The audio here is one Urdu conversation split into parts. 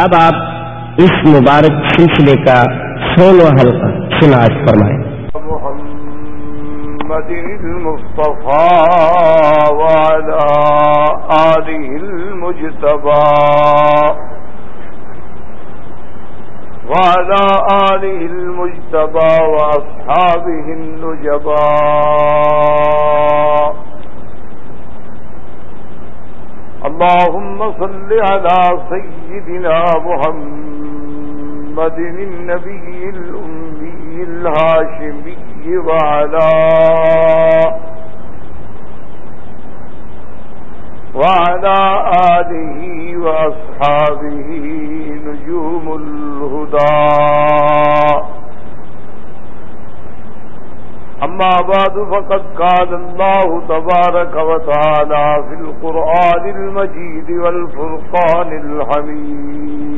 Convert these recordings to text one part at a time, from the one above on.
اب آپ اس مبارک سلسلے کا سولہ حلقہ سناج فرمائیں۔ محمد المصطفى وعلى آله المجتبى وعلى آله المجتبى وأصحابه النجبى اللهم صل على سيدنا محمد النبي الأمي الهاشمي وعلى وعلى آله وأصحابه نجوم الهدى أما بعد، فقد قال الله تبارك وتعالى في القرآن المجيد والفرقان الحميد.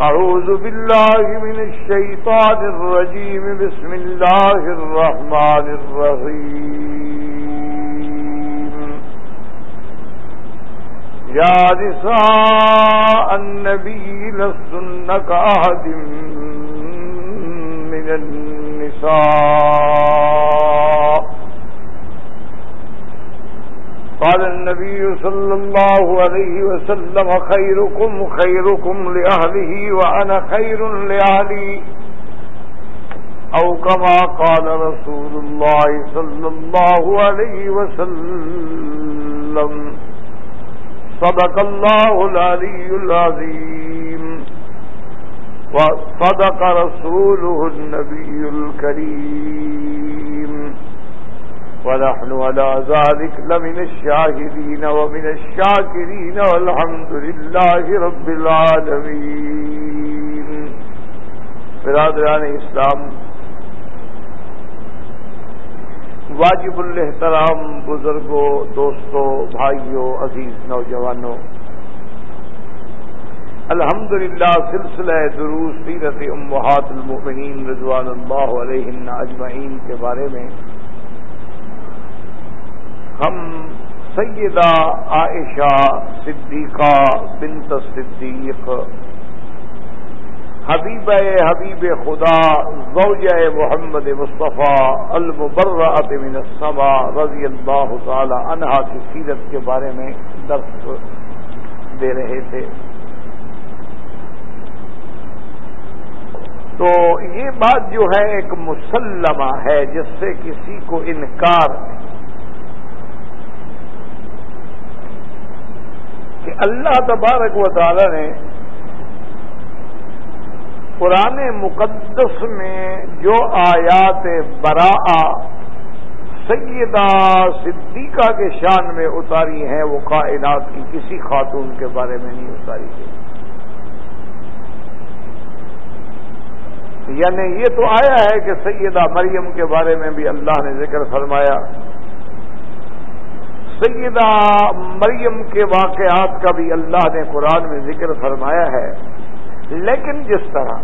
أعوذ بالله من الشيطان الرجيم. بسم الله الرحمن الرحيم. يا نساء النبي لسنك أحد من النساء. قال النبي صلى الله عليه وسلم خيركم خيركم لأهله وأنا خير لأهلي. أو كما قال رسول الله صلى الله عليه وسلم، صدق الله العلي العظيم. وصدق رسوله النبي الكريم. ونحن على ذلك لمن الشاهدين ومن الشاكرين والحمد لله رب العالمين. برادران اسلام، واجب الاحترام بزرگوں، دوستوں، بھائیوں، عزیز نوجوانوں الحمد للہ سلسلہ دروس سیرت امہات المؤمنین رضوان اللہ علیہ اجمعین کے بارے میں ہم سیدہ عائشہ صدیقہ بنت صدیق، حبیب حبیب خدا، زوجہ محمد مصطفیٰ المبرعت من السما رضی اللہ تعالی عنہا کی سیرت کے بارے میں درس دے رہے تھے۔ تو یہ بات جو ہے ایک مسلمہ ہے، جس سے کسی کو انکار کہ اللہ تبارک و تعالی نے قرآن مقدس میں جو آیات براء سیدہ صدیقہ کے شان میں اتاری ہیں، وہ کائنات کی کسی خاتون کے بارے میں نہیں اتاری گئی۔ یعنی یہ تو آیا ہے کہ سیدہ مریم کے بارے میں بھی اللہ نے ذکر فرمایا۔ سیدہ مریم کے واقعات کا بھی اللہ نے قرآن میں ذکر فرمایا ہے۔ لیکن جس طرح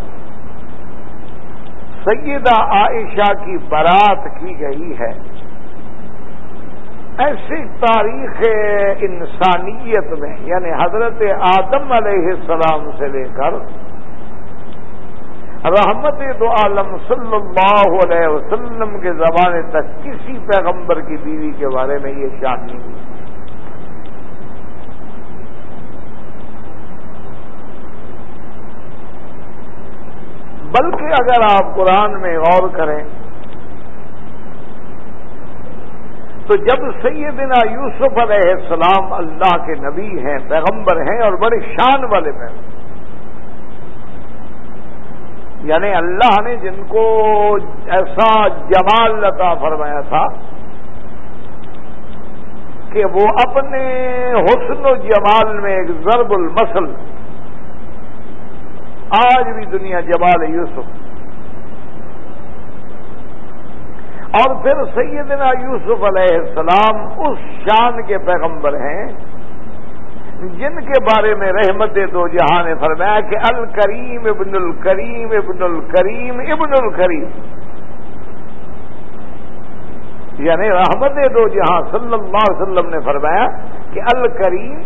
سیدہ عائشہ کی برات کی گئی ہے، ایسی تاریخ انسانیت میں یعنی حضرت آدم علیہ السلام سے لے کر رحمت دو عالم صلی اللہ علیہ وسلم کے زمانے تک کسی پیغمبر کی بیوی کے بارے میں یہ شان نہیں ہوئی بلکہ اگر آپ قرآن میں غور کریں، تو جب سیدنا یوسف علیہ السلام اللہ کے نبی ہیں، پیغمبر ہیں اور بڑے شان والے پیغمبر یعنی اللہ نے جن کو ایسا جمال لتا فرمایا تھا کہ وہ اپنے حسن و جمال میں ایک ضرب المسل آج بھی دنیا جمال یوسف۔ اور پھر سیدنا یوسف علیہ السلام اس شان کے پیغمبر ہیں جن کے بارے میں رحمت دو جہاں نے فرمایا کہ الکریم ابن الکریم ابن الکریم ابن الکریم۔ یعنی رحمت دو جہاں صلی اللہ علیہ وسلم نے فرمایا کہ الکریم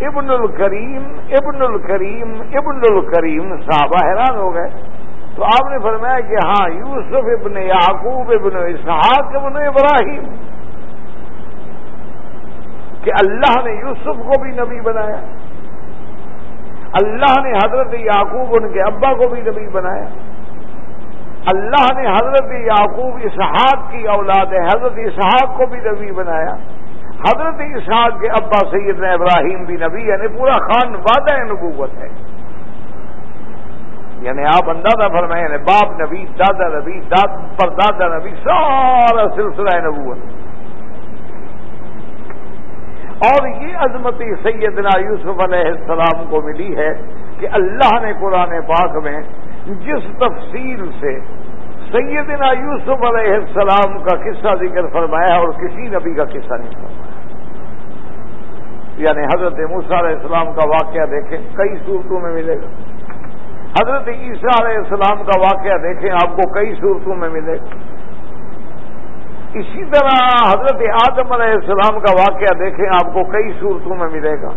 ابن الکریم ابن الکریم ابن الکریم۔ صحابہ حیران ہو گئے۔ تو آپ نے فرمایا کہ ہاں یوسف ابن یعقوب ابن اسحاق ابن ابراہیم۔ کہ اللہ نے یوسف کو بھی نبی بنایا۔ اللہ نے حضرت یعقوب ان کے ابا کو بھی نبی بنایا۔ اللہ نے حضرت یعقوب اسحاق کی اولاد ہے حضرت اسحاق کو بھی نبی بنایا۔ حضرت اسحاق کے ابا سیدنا ابراہیم بھی نبی یعنی پورا خان وعدہ نبوت ہے۔ یعنی آپ اندازہ فرمائیں یعنی باپ نبی، دادا نبی، داد پر دادا نبی، سارا سلسلہ نبوت۔ اور یہ عظمتی سیدنا یوسف علیہ السلام کو ملی ہے کہ اللہ نے قرآن پاک میں جس تفصیل سے سیدنا یوسف علیہ السلام کا قصہ ذکر فرمایا اور کسی نبی کا قصہ نہیں فرمایا۔ یعنی حضرت موسیٰ علیہ السلام کا واقعہ دیکھیں، کئی صورتوں میں ملے گا۔ حضرت عیسیٰ علیہ السلام کا واقعہ دیکھیں، آپ کو کئی صورتوں میں ملے گا۔ اسی طرح حضرت آدم علیہ السلام کا واقعہ دیکھیں، آپ کو کئی صورتوں میں ملے گا۔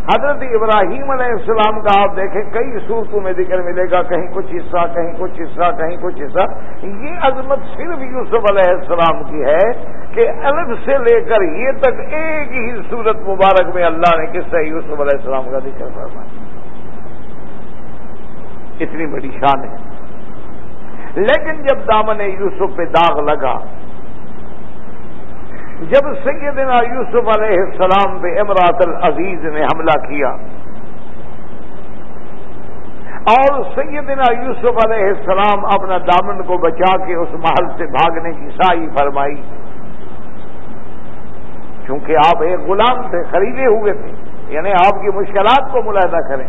حضرت ابراہیم علیہ السلام کا آپ دیکھیں، کئی صورتوں میں ذکر ملے گا، کہیں کچھ حصہ، کہیں کچھ حصہ، کہیں کچھ حصہ۔ یہ عظمت صرف یوسف علیہ السلام کی ہے کہ الگ سے لے کر یہ تک ایک ہی صورت مبارک میں اللہ نے کس سے یوسف علیہ السلام کا ذکر فرمایا۔ اتنی بڑی شان ہے۔ لیکن جب دامن یوسف پہ داغ لگا جب سیدنا یوسف علیہ السلام پہ امراط العزیز نے حملہ کیا اور سیدنا یوسف علیہ السلام اپنا دامن کو بچا کے اس محل سے بھاگنے کی سائی فرمائی کیونکہ آپ ایک غلام تھے خریدے ہوئے تھے یعنی آپ کی مشکلات کو ملاحدہ کریں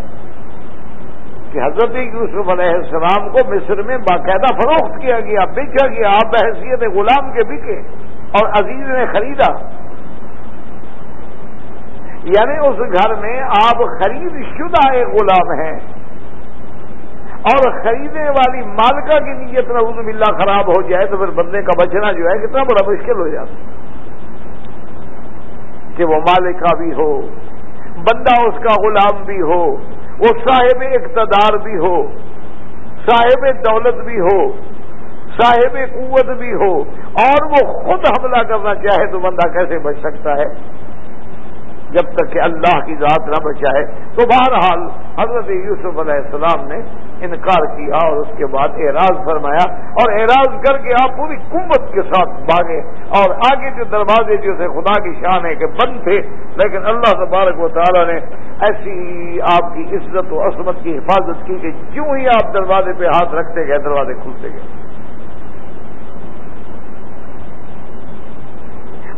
کہ حضرت یوسف علیہ السلام کو مصر میں باقاعدہ فروخت کیا گیا، بیچا گیا، آپ بحثیت غلام کے بکے اور عزیز نے خریدا۔ یعنی اس گھر میں آپ خرید شدہ ایک غلام ہیں۔ اور خریدنے والی مالکہ کی نیت نوز باللہ خراب ہو جائے تو پھر بندے کا بچنا جو ہے کتنا بڑا مشکل ہو جاتا کہ وہ مالکہ بھی ہو، بندہ اس کا غلام بھی ہو، وہ صاحب اقتدار بھی ہو، صاحب دولت بھی ہو صاحب قوت بھی ہو اور وہ خود حملہ کرنا چاہے تو بندہ کیسے بچ سکتا ہے؟ جب تک کہ اللہ کی ذات نہ بچائے تو بہرحال حضرت یوسف علیہ السلام نے انکار کیا اور اس کے بعد اعراض فرمایا اور اعراض کر کے آپ پوری قوت کے ساتھ بھاگے اور آگے جو دروازے جو تھے، خدا کی شان ہے کہ بند تھے۔ لیکن اللہ تبارک و تعالیٰ نے ایسی آپ کی عزت و عصمت کی حفاظت کی کہ جو ہی آپ دروازے پہ ہاتھ رکھتے گئے، دروازے کھلتے گئے۔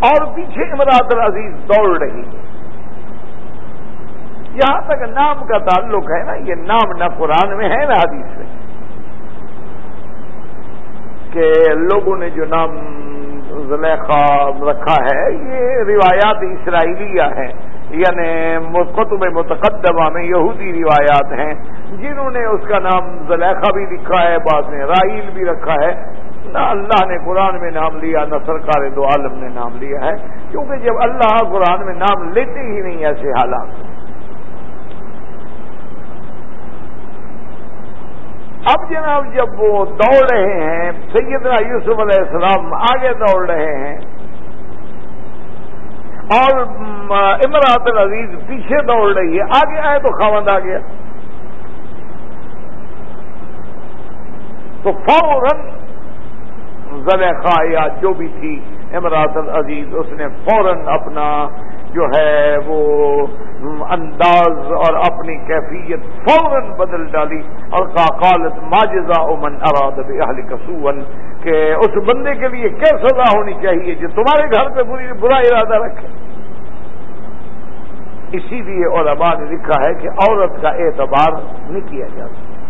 اور پیچھے امراط العزیز دوڑ رہی ہے۔ یہاں تک نام کا تعلق ہے نا، یہ نام نہ قرآن میں ہے، نہ حدیث میں۔ کہ لوگوں نے جو نام زلیخا رکھا ہے، یہ روایات اسرائیلیہ ہیں۔ یعنی قطب متقدمہ میں یہودی روایات ہیں۔ جنہوں نے اس کا نام زلیخا بھی لکھا ہے، بعد میں رائل بھی رکھا ہے۔ نہ اللہ نے قرآن میں نام لیا، نہ سرکار دو عالم نے نام لیا ہے۔ کیونکہ جب اللہ قرآن میں نام لیتے ہی نہیں ایسے حالات۔ اب جناب جب وہ دوڑ رہے ہیں، سیدنا یوسف علیہ السلام آگے دوڑ رہے ہیں۔ اور امراط العزیز پیچھے دوڑ رہی ہے، آگے آئے تو خاوند آ گیا۔ تو فوراً زلیخا یا جو بھی تھی امراط العزیز اس نے فوراً اپنا جو ہے وہ انداز اور اپنی کیفیت فوراً بدل ڈالی۔ اور کاقالت ماجزا امن اراد اہل کسون کہ اس بندے کے لیے کیا سزا ہونی چاہیے جو تمہارے گھر پہ بری برا ارادہ رکھے؟ اسی لیے علماء نے لکھا ہے کہ عورت کا اعتبار نہیں کیا جاتا۔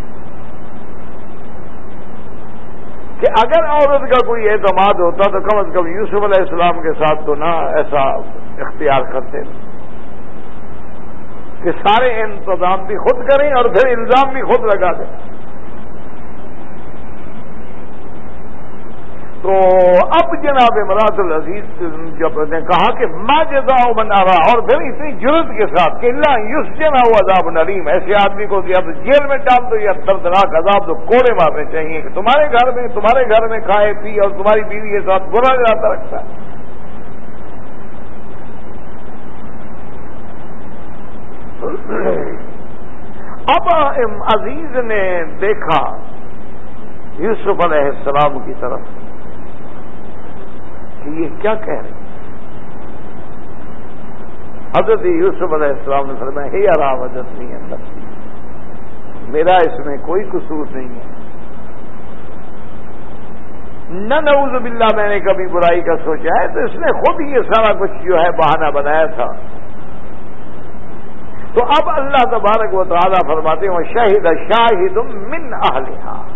کہ اگر عورت کا کوئی اعتماد ہوتا تو کم از کم یوسف علیہ السلام کے ساتھ تو نہ ایسا اختیار کرتے کہ سارے انتظام بھی خود کریں اور پھر الزام بھی خود لگا دیں۔ تو اب جناب مراد العزیز جب نے کہا کہ ماں جزا بنا رہا اور پھر اتنی جرت کے ساتھ کہ اللہ یوس جنا ہوا عذاب نریم ایسے آدمی کو کہ اب جیل میں ڈال دو یا دردناک عذاب تو کوڑے مارنے چاہیے کہ تمہارے گھر میں، تمہارے گھر میں کھائے پی اور تمہاری بیوی کے ساتھ برا جاتا رکھتا ہے۔ اب عزیز نے دیکھا یوسف علیہ السلام کی طرف۔ کہ یہ کیا کہہ رہے حضرت یوسف علیہ السلام نے فرمایا ہے یار آوجت نہیں اندر۔ میرا اس میں کوئی قصور نہیں ہے۔ نہ نعوذ باللہ، میں نے کبھی برائی کا سوچا ہے، تو اس نے خود یہ سارا کچھ جو ہے بہانہ بنایا تھا۔ تو اب اللہ تبارک و تعالیٰ فرماتے ہیں شاہد شاہد من اہلہا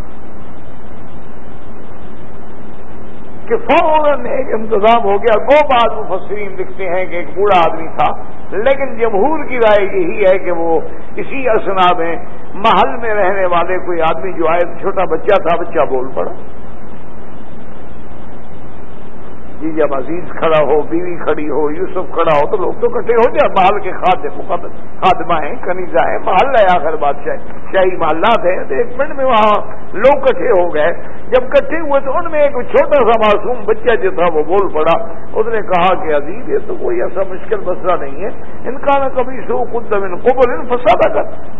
کہ فوراً ایک انتظام ہو گیا دو بعض مفسرین لکھتے ہیں کہ ایک بوڑھا آدمی تھا۔ لیکن جمہور کی رائے یہی ہے کہ وہ اسی اسنا میں محل میں رہنے والے کوئی آدمی جو آئے، چھوٹا بچہ تھا، بچہ بول پڑا۔ جی جب عزیز کھڑا ہو، بیوی کھڑی ہو، یوسف کھڑا ہو، تو لوگ تو کٹھے ہو جائے محل کے خادم خادمہ ہیں کنیزا ہیں، محل ہے آخر بادشاہ۔ شاہی محلات ہیں تو ایک منٹ میں وہاں لوگ کٹھے ہو گئے۔ جب کٹھے ہوئے تو ان میں ایک چھوٹا سا معصوم بچہ جو تھا، وہ بول پڑا۔ اس نے کہا کہ عزیز، یہ تو کوئی ایسا مشکل مسئلہ نہیں ہے۔ ان کا نہ کبھی سو خود ان قبل، ان فساد کر۔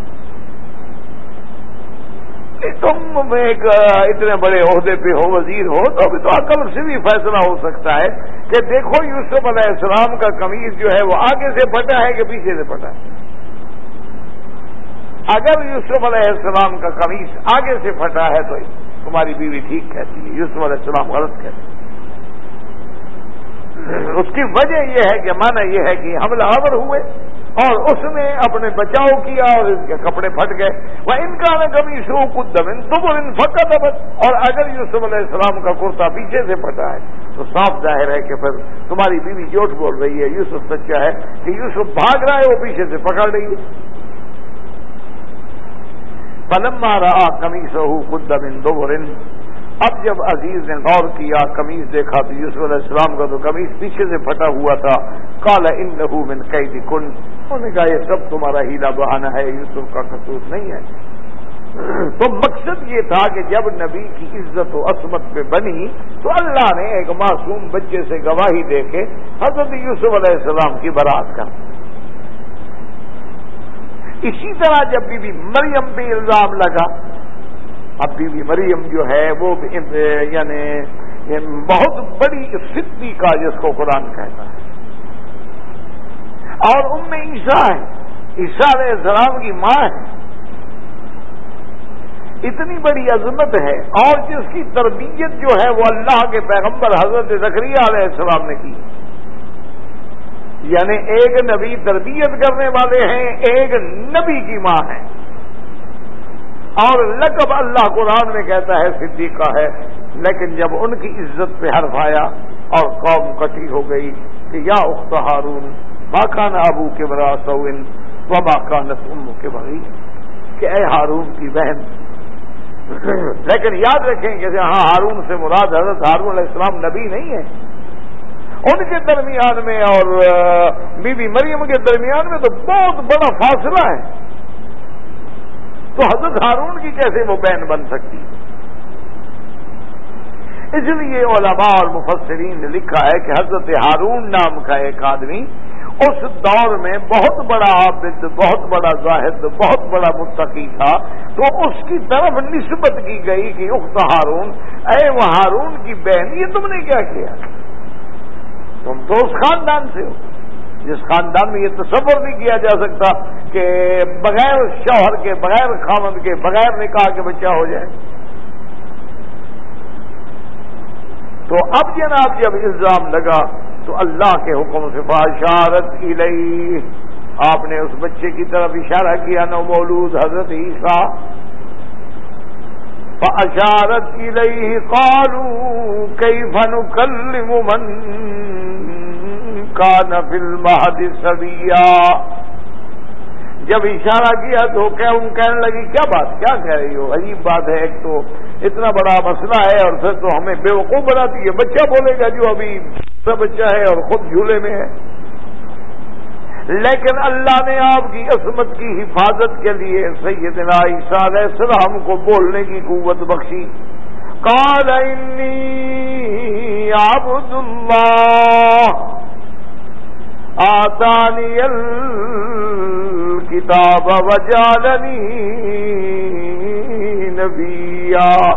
تم ایک اتنے بڑے عہدے پہ ہو، وزیر ہو، تو ابھی تو عقل سے بھی فیصلہ ہو سکتا ہے کہ دیکھو یوسف علیہ السلام کا قمیض جو ہے وہ آگے سے پھٹا ہے کہ پیچھے سے پھٹا ہے؟ اگر یوسف علیہ السلام کا قمیض آگے سے پھٹا ہے تو تمہاری بیوی ٹھیک کہتی ہے، یوسف علیہ السلام غلط کہتے ہیں۔ اس کی وجہ یہ ہے کہ مانا یہ ہے کہ حملہ آور ہوئے۔ اور اس نے اپنے بچاؤ کیا اور اس کے کپڑے پھٹ گئے۔ وہ ان کا نہ کبھی شو کدم تم ان فقط اور اگر یوسف علیہ السلام کا کرتا پیچھے سے پھٹا ہے، تو صاف ظاہر ہے کہ پھر تمہاری بیوی جوٹ بول رہی ہے۔ یوسف سچا ہے کہ یوسف بھاگ رہا ہے، وہ پیچھے سے پکڑ رہی ہے۔ پلم رہا کمی سہو قدم ان دو اب جب عزیز نے غور کیا، قمیض دیکھا تو یوسف علیہ السلام کا تو قمیض پیچھے سے پھٹا ہوا تھا۔ کالا ان لہو من قید کن انہوں نے کہا، یہ سب تمہارا ہیلا بہانا ہے، یوسف کا قصور نہیں ہے۔ تو مقصد یہ تھا کہ جب نبی کی عزت و عصمت پہ بنی تو اللہ نے ایک معصوم بچے سے گواہی دے کے حضرت یوسف علیہ السلام کی برات کر اسی طرح جب بھی مریم پہ الزام لگا اب بی بی مریم جو ہے وہ یعنی بہت بڑی سدی کا جس کو قرآن کہتا ہے۔ اور ان میں عیسیٰ ہے۔ عیسیٰ علیہ السلام کی ماں ہے۔ اتنی بڑی عظمت ہے۔ اور جس کی تربیت جو ہے وہ اللہ کے پیغمبر حضرت ذکریہ علیہ السلام نے کی۔ یعنی ایک نبی تربیت کرنے والے ہیں، ایک نبی کی ماں ہے اور لقب اللہ قرآن میں کہتا ہے، صدیقہ ہے۔ لیکن جب ان کی عزت پہ حرف آیا اور قوم کٹی ہو گئی کہ یا اخت ہارون باقان ابو کے برا سوئن و باقانت ام کے بھائی کہ اے ہارون کی بہن، لیکن یاد رکھیں کہ ہاں ہارون سے مراد حضرت ہارون علیہ السلام نبی نہیں ہے ان کے درمیان میں اور بی بی مریم کے درمیان میں تو بہت بڑا فاصلہ ہے۔ تو حضرت ہارون کی کیسے وہ بہن بن سکتی؟ اس لیے علماء اور مفسرین نے لکھا ہے کہ حضرت ہارون نام کا ایک آدمی اس دور میں بہت بڑا عابد، بہت بڑا زاہد، بہت بڑا متقی تھا، تو اس کی طرف نسبت کی گئی کہ اخت ہارون، اے وہ ہارون کی بہن، یہ تم نے کیا کیا؟ تم تو اس خاندان سے ہو۔ جس خاندان میں یہ تصور نہیں کیا جا سکتا کہ بغیر شوہر کے، بغیر خامد کے، بغیر نکاح کے بچہ ہو جائے۔ تو اب جناب جب الزام لگا تو اللہ کے حکم سے باشارت کی آپ نے اس بچے کی طرف اشارہ کیا، نو مولود حضرت عیسیٰ۔ اشارت کی لئی قالو کئی فن کل من کا نفل مہد سبیا جب اشارہ کیا تو ان کہنے لگی، کیا بات، کیا کہہ رہی ہو؟ عجیب بات ہے، ایک تو اتنا بڑا مسئلہ ہے اور پھر تو ہمیں بے وقوف بناتی ہے۔ بچہ بولے گا جو ابھی بچہ ہے اور خود جھولے میں ہے۔ لیکن اللہ نے آپ کی عصمت کی حفاظت کے لیے سیدنا عیسیٰ علیہ السلام کو بولنے کی قوت بخشی۔ قال انی عبد اللہ آتانی الکتاب وجالنی نبیا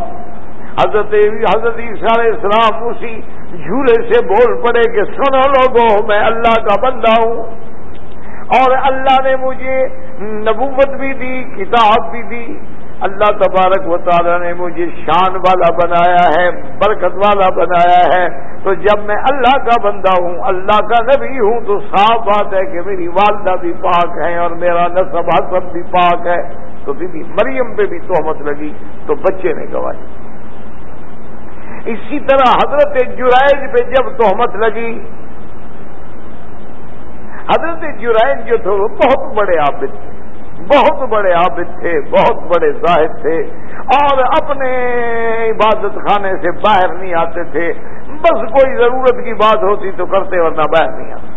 حضرت حضرت عیسیٰ علیہ السلام اسی جھولے سے بول پڑے کہ سنو لوگوں، میں اللہ کا بندہ ہوں۔ اور اللہ نے مجھے نبوت بھی دی، کتاب بھی دی۔ اللہ تبارک و تعالیٰ نے مجھے شان والا بنایا ہے، برکت والا بنایا ہے۔ تو جب میں اللہ کا بندہ ہوں، اللہ کا نبی ہوں، تو صاف بات ہے کہ میری والدہ بھی پاک ہے اور میرا نصب حسب بھی پاک ہے۔ تو بی بی مریم پہ بھی تہمت لگی، تو بچے نے گواہی۔ اسی طرح حضرت جرائج پہ جب تہمت لگی، حضرت جرائن جو تھے، وہ بہت بڑے عابد تھے۔ بہت بڑے عابد تھے، بہت بڑے زاہد تھے۔ اور اپنے عبادت خانے سے باہر نہیں آتے تھے۔ بس کوئی ضرورت کی بات ہوتی تو کرتے ورنہ باہر نہیں آتے۔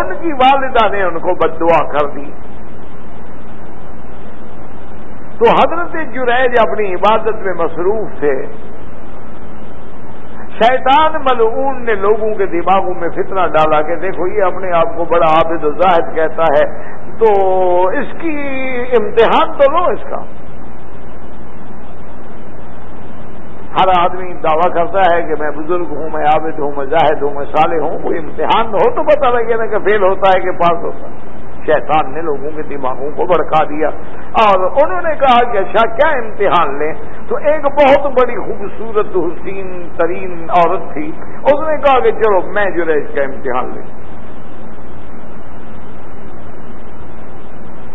ان کی والدہ نے ان کو بد دعا کر دی۔ تو حضرت جریج اپنی عبادت میں مصروف تھے۔ شیطان ملعون نے لوگوں کے دماغوں میں فتنہ ڈالا کہ دیکھو یہ اپنے آپ کو بڑا عابد و زاہد کہتا ہے۔ تو اس کی امتحان تو لو اس کا۔ ہر آدمی دعویٰ کرتا ہے کہ میں بزرگ ہوں، میں عابد ہوں، میں زاہد ہوں، میں صالح ہوں، کوئی امتحان ہو تو پتا لگے نا کہ فیل ہوتا ہے کہ پاس ہوتا ہے۔ شیطان نے لوگوں کے دماغوں کو بڑکا دیا۔ اور انہوں نے کہا کہ اچھا کیا امتحان لیں؟ تو ایک بہت بڑی خوبصورت حسین ترین عورت تھی۔ اس نے کہا کہ چلو، میں جو ہے اس کا امتحان لیں۔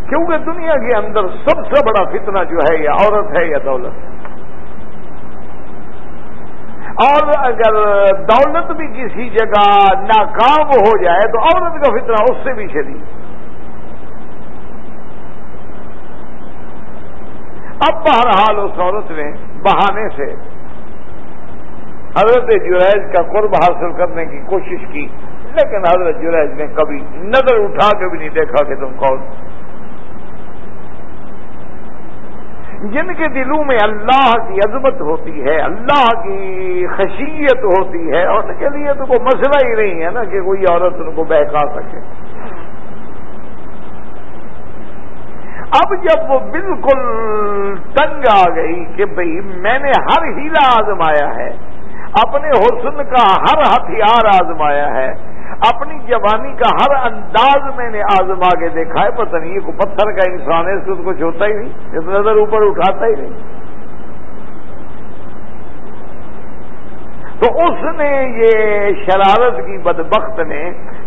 کیونکہ دنیا کے اندر سب سے بڑا فتنہ جو ہے، یہ عورت ہے یا دولت؟ ہے اور اگر دولت بھی کسی جگہ ناکام ہو جائے، تو عورت کا فتنہ اس سے بھی شدید۔ اب بہرحال اس عورت نے بہانے سے حضرت جریج کا قرب حاصل کرنے کی کوشش کی، لیکن حضرت جریج نے کبھی نظر اٹھا کے بھی نہیں دیکھا کہ تم کون۔ جن کے دلوں میں اللہ کی عظمت ہوتی ہے، اللہ کی خشیت ہوتی ہے اور ان کے لیے تو کوئی مسئلہ ہی نہیں ہے نا کہ کوئی عورت ان کو بہکا سکے۔ اب جب وہ بالکل تنگ آ گئی کہ بھئی میں نے ہر ہیلا آزمایا ہے، اپنے حسن کا ہر ہتھیار آزمایا ہے، اپنی جوانی کا ہر انداز میں نے آزما کے دیکھا ہے، پتہ نہیں یہ پتھر کا انسان ہے، اس کو کچھ ہوتا ہی نہیں، اس نظر اوپر اٹھاتا ہی نہیں۔ تو اس نے یہ شرارت کی بدبخت نے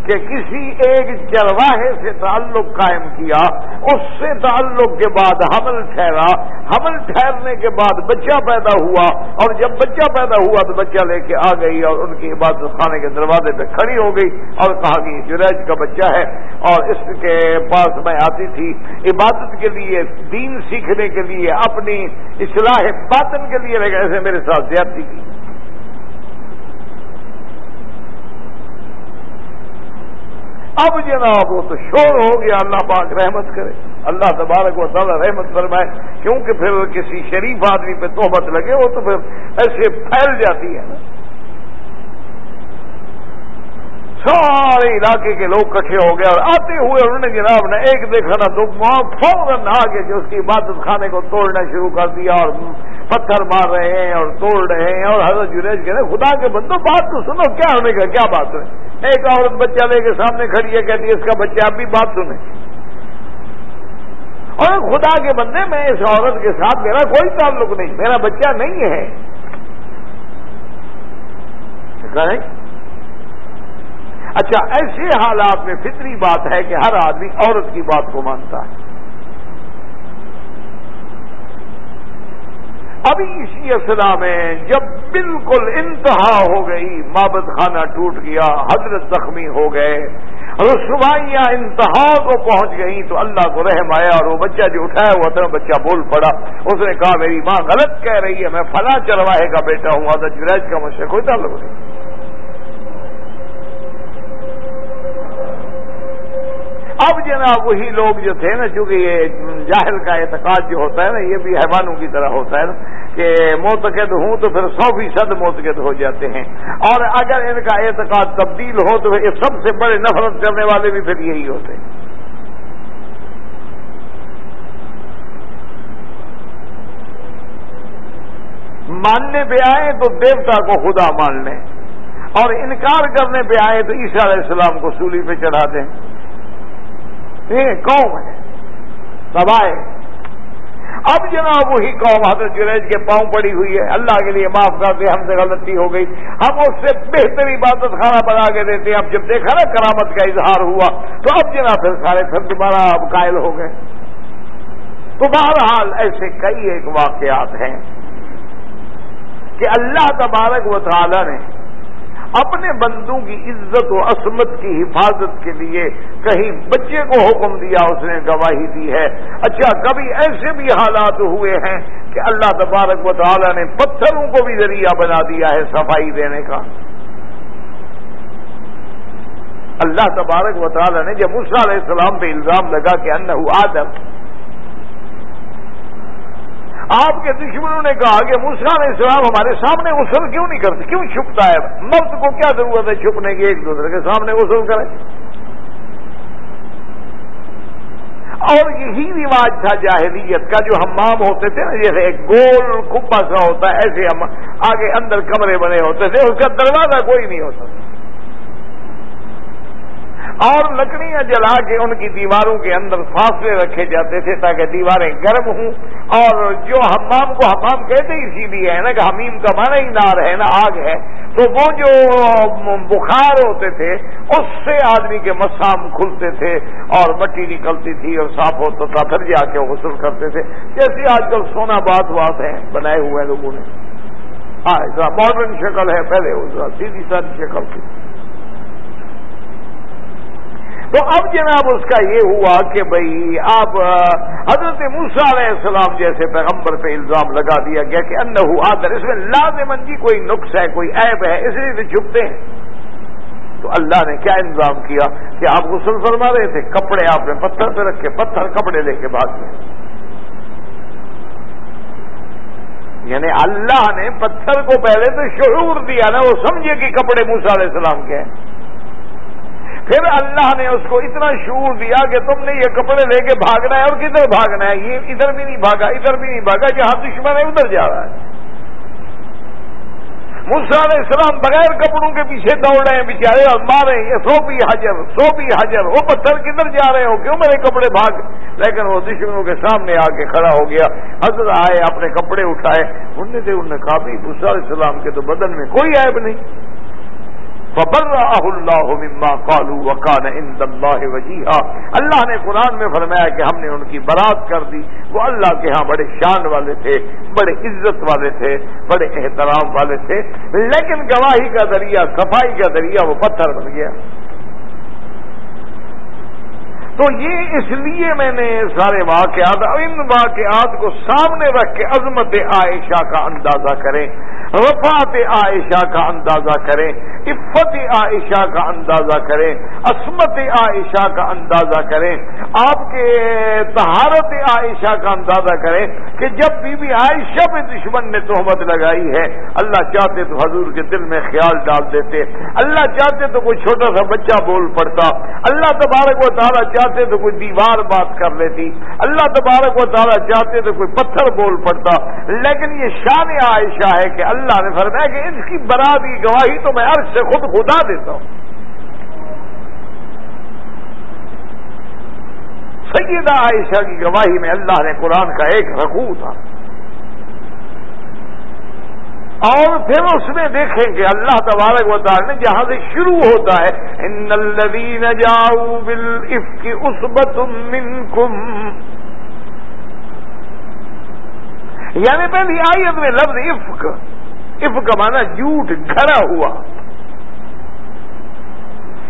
کہ کسی ایک چرواہے سے تعلق قائم کیا، اس سے تعلق کے بعد حمل ٹھہرا۔ حمل ٹھہرنے کے بعد بچہ پیدا ہوا، اور جب بچہ پیدا ہوا تو بچہ لے کے آ گئی اور ان کی عبادت خانے کے دروازے پہ کھڑی ہو گئی اور کہا کہ جریج کا بچہ ہے۔ اور اس کے پاس میں آتی تھی۔ عبادت کے لیے، دین سیکھنے کے لیے، اپنی اصلاح باطن کے لیے ایسے میرے ساتھ زیادتی کی۔ اب جناب وہ تو شور ہو گیا، اللہ پاک رحمت کرے۔ اللہ تبارک و تعالیٰ رحمت فرمائے۔ کیونکہ پھر کسی شریف آدمی پہ توبت لگے، وہ تو پھر ایسے پھیل جاتی ہے۔ نا سارے علاقے کے لوگ کٹھے ہو گئے اور آتے ہوئے انہوں نے جناب نے ایک دیکھا نا، تو وہاں فوراً آگے جو اس کی عبادت خانے کو توڑنا شروع کر دیا اور پتھر مار رہے ہیں اور توڑ رہے ہیں اور حضرت جریج کہہ رہے خدا کے بندو، بات تو سنو، کیا ہونے کا، کیا بات ہے ایک عورت بچہ لے کے سامنے کھڑی ہے، کہتی ہے، اس کا بچہ اب بھی بات سنیں۔ اور خدا کے بندے، میں اس عورت کے ساتھ میرا کوئی تعلق نہیں، میرا بچہ نہیں ہے؟ اچھا ایسے حالات میں فطری بات ہے کہ ہر آدمی عورت کی بات کو مانتا ہے۔ ابھی اسی اصلا میں جب بالکل انتہا ہو گئی مابت خانہ ٹوٹ گیا، حضرت زخمی ہو گئے رسوائیاں انتہا کو پہنچ گئی تو اللہ کو رحم آیا اور وہ بچہ جو اٹھایا ہوا تھا، بچہ بول پڑا، اس نے کہا، میری ماں غلط کہہ رہی ہے، میں فلاں چرواہے کا بیٹا ہوں، حضرت جریج کا مجھ سے کوئی تعلق نہیں اب جناب وہی لوگ جو تھے نا، چونکہ یہ جاہل کا اعتقاد جو ہوتا ہے نا، یہ بھی حیوانوں کی طرح ہوتا ہے نا، کہ موتقد ہوں تو پھر سو فیصد موتقد ہو جاتے ہیں۔ اور اگر ان کا اعتقاد تبدیل ہو تو یہ سب سے بڑے نفرت کرنے والے بھی پھر یہی ہوتے ہیں۔ ماننے پہ آئے تو دیوتا کو خدا مان لیں۔ اور انکار کرنے پہ آئے تو عیسیٰ علیہ السلام کو سولی پہ چڑھا دیں۔ قوم ہے۔ سوائے اب جناب وہی قوم حضرت جریج کے پاؤں پڑی ہوئی ہے۔ اللہ کے لیے معاف کر دے، ہم سے غلطی ہو گئی۔ ہم اس سے بہتری عبادت خانہ بنا کے دیتے اب جب دیکھا نا کرامت کا اظہار ہوا، تو اب جناب پھر سارے پھر دوبارہ اب قائل ہو گئے۔ تو بہرحال ایسے کئی ایک واقعات ہیں کہ اللہ تبارک و تعالی نے اپنے بندوں کی عزت و عصمت کی حفاظت کے لیے کہیں بچے کو حکم دیا اس نے، گواہی دی ہے۔ اچھا کبھی ایسے بھی حالات ہوئے ہیں کہ اللہ تبارک و تعالی نے پتھروں کو بھی ذریعہ بنا دیا ہے صفائی دینے کا۔ اللہ تبارک و تعالی نے جب مسا علیہ السلام پہ الزام لگا کہ انہو آدم آپ کے دشمنوں نے کہا کہ مسکان اسلام ہمارے سامنے غسل کیوں نہیں کرتے؟ کیوں چھپتا ہے؟ مرد کو کیا ضرورت ہے چھپنے کی ایک دوسرے کے سامنے غسل کرے؟ اور یہی رواج تھا جاہلیت کا جو ہمام ہوتے تھے نا، جیسے ایک گول کبا سا ہوتا ہے، ایسے ہم آگے اندر کمرے بنے ہوتے تھے، اس کا دروازہ کوئی نہیں ہوتا۔ اور لکڑیاں جلا کے ان کی دیواروں کے اندر فاصلے رکھے جاتے تھے تاکہ دیواریں گرم ہوں۔ اور جو حمام کو حمام کہتے اسی لیے ہے نا کہ حمیم کا مانا ہی نار ہے نا آگ ہے۔ تو وہ جو بخار ہوتے تھے، اس سے آدمی کے مسام کھلتے تھے اور مٹی نکلتی تھی اور صاف ہوتا تھا، پھر جا کے غسل کرتے تھے۔ جیسے آج کل سونا بات بات ہے بنائے ہوئے لوگوں نے۔ ہاں ماڈرن شکل ہے، پہلے سیدھی ساری شکل تھی۔ تو اب جناب اس کا یہ ہوا کہ بھائی آپ حضرت موسا علیہ السلام جیسے پیغمبر پہ الزام لگا دیا گیا کہ ان آدر، اس میں لازمن جی کوئی نقص ہے، کوئی عیب ہے، اس لیے تو چھپتے ہیں۔ تو اللہ نے کیا انتظام کیا کہ آپ غسل فرما رہے تھے، کپڑے آپ نے پتھر پہ رکھے، پتھر کپڑے لے کے بھاگ گئے۔ یعنی اللہ نے پتھر کو پہلے تو شعور دیا نا، وہ سمجھے کہ کپڑے موسا علیہ السلام کے ہیں۔ پھر اللہ نے اس کو اتنا شعور دیا کہ تم نے یہ کپڑے لے کے بھاگنا ہے اور کدھر بھاگنا ہے؟ یہ ادھر بھی نہیں بھاگا، ادھر بھی نہیں بھاگا، جہاں دشمن ہے ادھر جا رہا ہے۔ علیہ السلام بغیر کپڑوں کے پیچھے دوڑ رہے ہیں بےچارے اور مارے یہ سو بھی حجر، سو بھی حجر، وہ پتھر کدھر جا رہے ہو؟ کیوں میرے کپڑے بھاگ؟ لیکن وہ دشمنوں کے سامنے آ کے کھڑا ہو گیا۔ حضرت آئے، اپنے کپڑے اٹھائے۔ انہوں نے انہوں نے کہا بھی علیہ السلام کے تو بدن میں کوئی عیب نہیں۔ اللہ مما قالوا وکان عند اللہ وجیحا اللہ نے قرآن میں فرمایا کہ ہم نے ان کی برات کر دی۔ وہ اللہ کے ہاں بڑے شان والے تھے، بڑے عزت والے تھے، بڑے احترام والے تھے۔ لیکن گواہی کا ذریعہ، صفائی کا ذریعہ وہ پتھر بن گیا۔ تو یہ اس لیے میں نے سارے واقعات، ان واقعات کو سامنے رکھ کے عظمت عائشہ کا اندازہ کریں۔ رفات عائشہ کا اندازہ کریں، عفت عائشہ کا اندازہ کریں، عصمت عائشہ کا اندازہ کریں، آپ کے تہارت عائشہ کا اندازہ کریں کہ جب بی بی عائشہ پہ دشمن نے تہمت لگائی ہے، اللہ چاہتے تو حضور کے دل میں خیال ڈال دیتے، اللہ چاہتے تو کوئی چھوٹا سا بچہ بول پڑتا، اللہ تبارک و تعالیٰ چاہتے تو کوئی دیوار بات کر لیتی، اللہ تبارک و تعالیٰ چاہتے تو کوئی پتھر بول پڑتا، لیکن یہ شان عائشہ ہے کہ اللہ اللہ نے فرمایا کہ اس کی برادری گواہی تو میں عرض سے خود خدا دیتا ہوں۔ سیدہ عائشہ کی گواہی میں اللہ نے قرآن کا ایک رقو تھا۔ اور پھر اس میں دیکھیں کہ اللہ تبارک و تعالی نے جہاں سے شروع ہوتا ہے، ان الذین جاؤ بالعفق عصبت منکم یعنی پہلی آیت میں لفظ عفق عفق مانا جھوٹ گھرا ہوا۔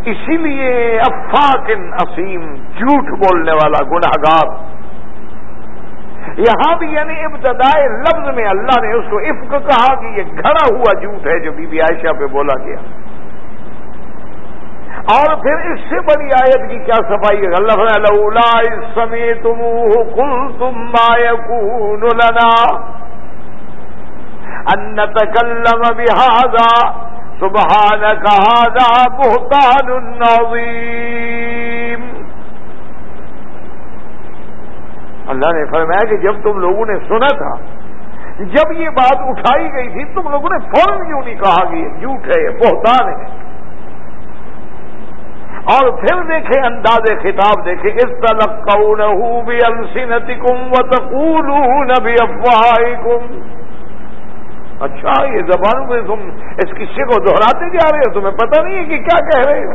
اسی لیے افاقن اسیم جھوٹ بولنے والا گناہ گار یہاں بھی یعنی ابتدائے لفظ میں اللہ نے اس کو عفق کہا کہ یہ گھڑا ہوا جھوٹ ہے جو بی بی عائشہ پہ بولا گیا۔ اور پھر اس سے بڑی آیت کی کیا صفائی ہے؟ اللہ سمی تم کل تم لنا۔ ان تکلم بہذا سبحانك هذا بہتان عظیم اللہ نے فرمایا کہ جب تم لوگوں نے سنا تھا، جب یہ بات اٹھائی گئی تھی، تم لوگوں نے فوراً کیوں نہیں کہا کہ یہ جھوٹ ہے، یہ بہتان ہے۔ اور پھر دیکھیں انداز خطاب دیکھیں اس طلب کو بھی السنتی کم و تقول بھی افواہ اچھا یہ زبان میں تم اس قصے کو دہراتے جا رہے ہو، تمہیں پتہ نہیں ہے کہ کیا کہہ رہے ہو۔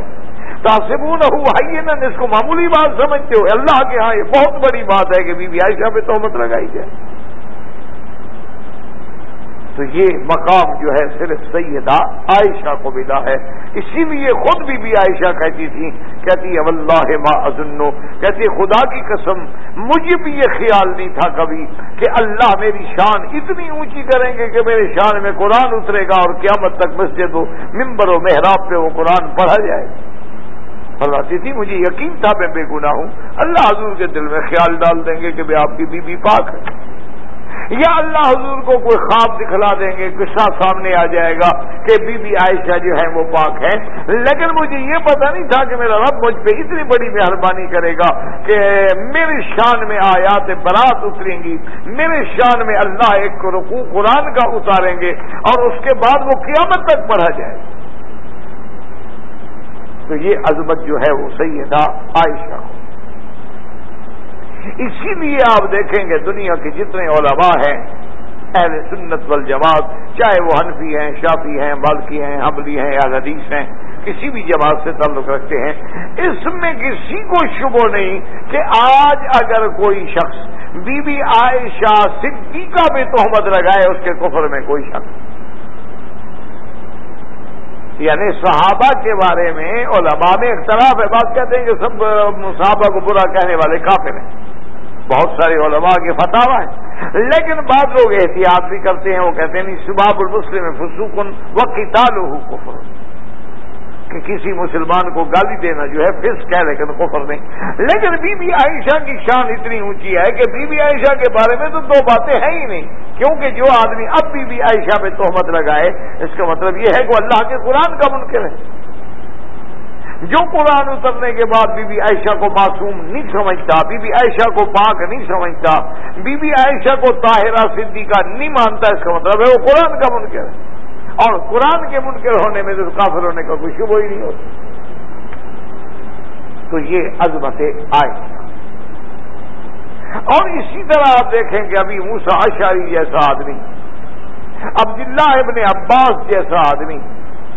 تاثبون ہو آئیے نا اس کو معمولی بات سمجھتے ہو اللہ کے ہاں یہ بہت بڑی بات ہے کہ بی بی عائشہ پہ تہمت لگائی جائے۔ تو یہ مقام جو ہے صرف سیدہ عائشہ کو ملا ہے۔ اسی لیے خود بھی بھی عائشہ کہتی تھی کہتی ہے اللہ ما ازنو کہتی خدا کی قسم، مجھے بھی یہ خیال نہیں تھا کبھی کہ اللہ میری شان اتنی اونچی کریں گے کہ میرے شان میں قرآن اترے گا اور قیامت تک مسجد و ممبر و محراب پہ وہ قرآن پڑھا جائے۔ فرماتی تھی، مجھے یقین تھا میں بے گناہ ہوں۔ اللہ حضور کے دل میں خیال ڈال دیں گے کہ میں آپ کی بی بی پاک ہے یا اللہ حضور کو کوئی خواب دکھلا دیں گے، قصہ سامنے آ جائے گا کہ بی بی عائشہ جو ہے وہ پاک ہے۔ لیکن مجھے یہ پتا نہیں تھا کہ میرا رب مجھ پہ اتنی بڑی مہربانی کرے گا کہ میری شان میں آیات برات اتریں گی میرے شان میں اللہ ایک رکوع قرآن کا اتاریں گے اور اس کے بعد وہ قیامت تک پڑھا جائے۔ تو یہ عظمت جو ہے وہ سیدہ عائشہ۔ کو اسی لیے آپ دیکھیں گے دنیا کے جتنے علماء ہیں، اہل سنت والجماعت، چاہے وہ حنفی ہیں، شافی ہیں بالکی ہیں حملی ہیں یا حدیث ہیں، کسی بھی جماعت سے تعلق رکھتے ہیں، اس میں کسی کو شبہ نہیں کہ آج اگر کوئی شخص بی بی عائشہ صدیقہ بھی تہمت لگائے، اس کے کفر میں کوئی شخص یعنی صحابہ کے بارے میں علماء میں اختلاف ہے۔ بات کہتے ہیں کہ سب صحابہ کو برا کہنے والے کافر ہیں۔ بہت سارے علماء کے فتح ہیں۔ لیکن بعض لوگ احتیاط بھی کرتے ہیں، وہ کہتے ہیں شباب المسلم فسوکن و کتال کفر۔ کہ کسی مسلمان کو گالی دینا جو ہے، فسق ہے، لیکن کفر نہیں۔ لیکن بی بی عائشہ کی شان اتنی اونچی ہے کہ بی بی عائشہ کے بارے میں تو دو باتیں ہیں ہی نہیں۔ کیونکہ جو آدمی اب بی بی عائشہ پہ تہمت لگائے، اس کا مطلب یہ ہے کہ اللہ کے قرآن کا منکر ہے۔ جو قرآن اترنے کے بعد بی بی عائشہ کو معصوم نہیں سمجھتا، بی بی عائشہ کو پاک نہیں سمجھتا، بی بی عائشہ کو طاہرہ صدیقہ نہیں مانتا، اس کا مطلب ہے وہ قرآن کا منکر ہے۔ اور قرآن کے منکر ہونے میں تو کافر ہونے کا کوئی شبہ ہی نہیں ہوتا۔ تو یہ عظمت عائشہ۔ اور اسی طرح آپ دیکھیں کہ ابھی موسا اشاری جیسا آدمی، عبداللہ ابن عباس جیسا آدمی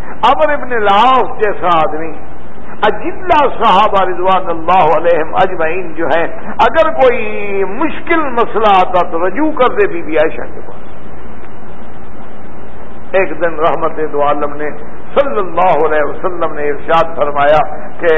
امر ابن لاس جیسا آدمی اجلا صحابہ رضوان اللہ علیہ اجمعین جو ہیں، اگر کوئی مشکل مسئلہ آتا تو رجوع کر دے بی بی عائشہ کے پاس۔ ایک دن رحمت دو عالم نے صلی اللہ علیہ وسلم نے ارشاد فرمایا کہ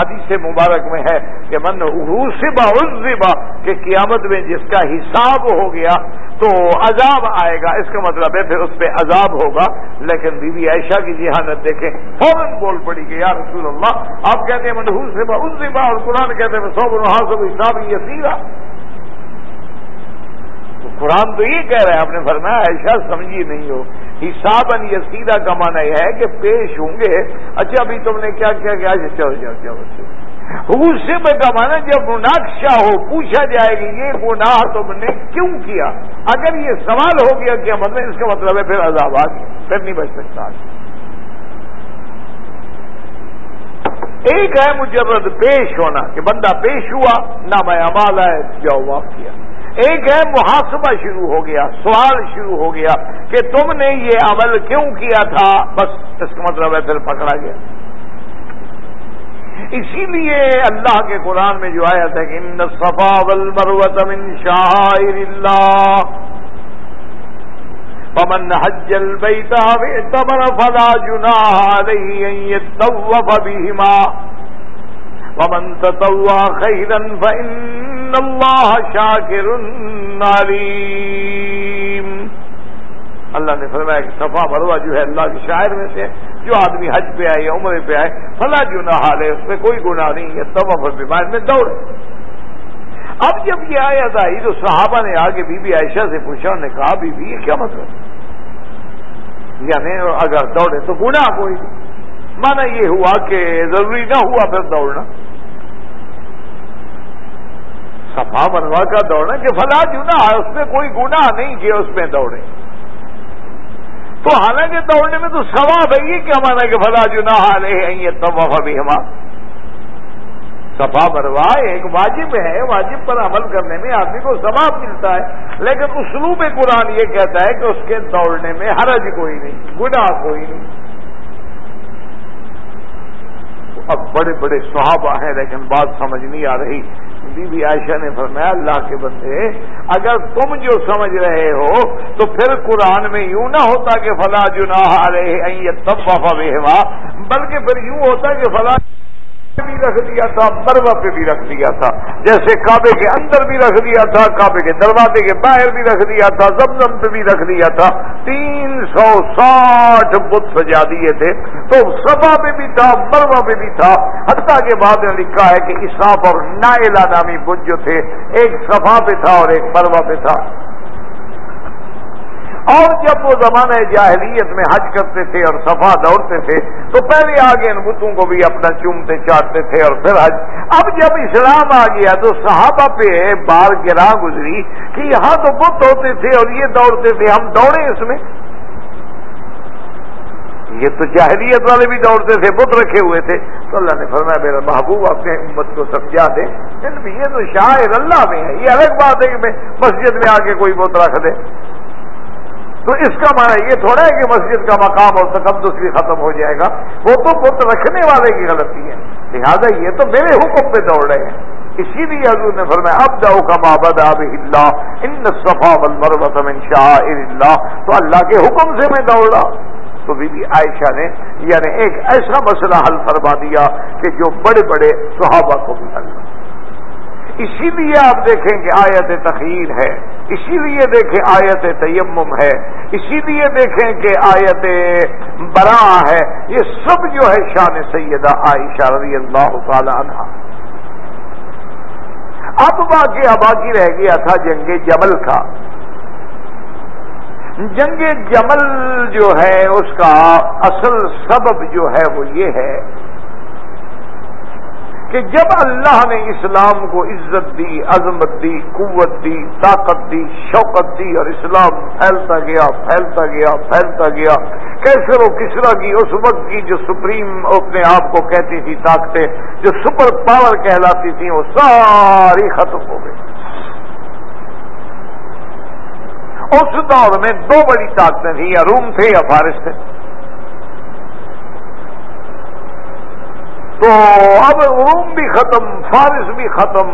حدیث مبارک میں ہے کہ من روسبا عزبا کہ قیامت میں جس کا حساب ہو گیا تو عذاب آئے گا۔ اس کا مطلب ہے پھر اس پہ عذاب ہوگا۔ لیکن بی بی عائشہ کی ذہانت دیکھیں، فوراً بول پڑی کہ یا رسول اللہ، آپ کہتے ہیں منحوس سے عزبا اور قرآن کہتے ہیں سو بنہا سب حساب یہ سیرا تو قرآن تو یہ کہہ رہا ہے، آپ نے فرمایا عائشہ سمجھی نہیں ہو۔ حساب یسیدہ کا مانا یہ ہے کہ پیش ہوں گے۔ اچھا ابھی تم نے کیا کیا کیا چلو جاؤ چلو غصے میں کا مانا جب مناقشہ ہو، پوچھا جائے گا یہ گناہ تم نے کیوں کیا؟ اگر یہ سوال ہو گیا کیا مطلب اس کا مطلب ہے، پھر عذاب آ گیا، پھر نہیں بچ سکتا ایک ہے مجرد پیش ہونا، کہ بندہ پیش ہوا، نہ میں امال ہے جاؤ معاف کیا ایک ہے محاسبہ شروع ہو گیا، سوال شروع ہو گیا کہ تم نے یہ عمل کیوں کیا تھا؟ بس اس کا مطلب ہے پھر پکڑا گیا۔ اسی لیے اللہ کے قرآن میں جو آیا تھا کہ ان صفا والمروت من شاعر اللہ۔ پمن حج البيت اعتمر فلا جناح عليه ان يتطوف بهما۔ ومن تطوع خيرا فإن الله شاكر عليم۔ اللہ نے فرمایا کہ صفا مروا جو ہے اللہ کے شاعر میں سے جو آدمی حج پہ آئے یا عمر پہ آئے، فلا جو نہ حال ہے اس میں کوئی گناہ نہیں ہے تب اور بیمار میں دوڑے اب جب یہ آیا آئی تو صحابہ نے آگے بی بی عائشہ سے پوچھا، انہوں نے کہا، بی بی، یہ کیا مطلب؟ یعنی اگر دوڑے تو گناہ کوئی نہیں۔ مانا یہ ہوا کہ ضروری نہ ہوا پھر دوڑنا۔ سفا بنوا کا دوڑنا کہ فلاں جنا اس میں کوئی گناہ نہیں کہ اس میں دوڑے۔ تو حالانکہ دوڑنے میں تو ثواب ہے یہ کیا مانا کہ فلاں جنا حالے ہیں یہ تب ابھی ہمارا سفا بروا ایک واجب ہے، واجب پر عمل کرنے میں آدمی کو ثواب ملتا ہے، لیکن اسلوب قرآن یہ کہتا ہے کہ اس کے دوڑنے میں حرج کوئی نہیں، گناہ کوئی نہیں۔ اب بڑے بڑے صحابہ ہیں، لیکن بات سمجھ نہیں آ رہی۔ بی بی عائشہ نے فرمایا، اللہ کے بندے، اگر تم جو سمجھ رہے ہو، تو پھر قرآن میں یوں نہ ہوتا کہ فلاں جناح آ رہے تب بفا بلکہ پھر یوں ہوتا کہ فلاں بھی رکھ دیا تھا مروا پہ بھی رکھ دیا تھا۔ جیسے کعبے کے اندر بھی رکھ دیا تھا، کعبے کے دروازے کے باہر بھی رکھ دیا تھا، زمزم پہ بھی رکھ دیا تھا۔ تین سو ساٹھ بت سجا دیے تھے۔ تو سبا پہ بھی تھا مروا پہ بھی تھا۔ حتیٰ کے بعد نے لکھا ہے کہ اساف اور نائلہ نامی بت جو تھے، ایک صفا پہ تھا اور ایک مروا پہ تھا۔ اور جب وہ زمانہ جاہلیت میں حج کرتے تھے اور صفا دوڑتے تھے، تو پہلے آگے ان بتوں کو بھی اپنا چومتے چاٹتے تھے اور پھر حج۔ اب جب اسلام آ گیا تو صحابہ پہ بار گرا گزری کہ یہاں تو بت ہوتے تھے اور یہ دوڑتے تھے، ہم دوڑے اس میں۔ یہ تو جاہلیت والے بھی دوڑتے تھے، بت رکھے ہوئے تھے۔ تو اللہ نے فرمایا میرا محبوب اپنے امت کو سمجھا دے یہ تو شاعر اللہ میں ہے، یہ الگ بات ہے کہ مسجد میں آ کے کوئی بت رکھ دے۔ تو اس کا معنی یہ تھوڑا ہے کہ مسجد کا مقام اور تقدس بھی ختم ہو جائے گا۔ وہ تو بت رکھنے والے کی غلطی ہے۔ لہذا یہ تو میرے حکم پہ دوڑ رہے ہیں۔ اسی لیے حضور نے فرمایا، اب جاؤ کا مابد آب اللہ، ان صفا بل ان شاہ اللہ۔ تو اللہ کے حکم سے میں دوڑا۔ تو بی بی عائشہ نے یعنی ایک ایسا مسئلہ حل فرما دیا کہ جو بڑے بڑے صحابہ کو بھی حل اسی لیے آپ دیکھیں کہ آیت تخیر ہے۔ اسی لیے دیکھیں آیت تیمم ہے، اسی لیے دیکھیں کہ آیت برا ہے۔ یہ سب جو ہے شان سیدہ عائشہ رضی اللہ تعالی عنہ۔ اب واقعہ باقی رہ گیا تھا، جنگ جمل کا۔ جنگ جمل جو ہے، اس کا اصل سبب جو ہے وہ یہ ہے کہ جب اللہ نے اسلام کو عزت دی، عظمت دی، قوت دی، طاقت دی شوقت دی اور اسلام پھیلتا گیا پھیلتا گیا پھیلتا گیا، کیسے وہ کسرا کی، اس وقت کی جو سپریم اپنے آپ کو کہتی تھی طاقتیں، جو سپر پاور کہلاتی تھیں، وہ ساری ختم ہو گئی۔ اس دور میں دو بڑی طاقتیں تھیں، یا روم تھے یا فارس تھے۔ تو اب روم بھی ختم فارس بھی ختم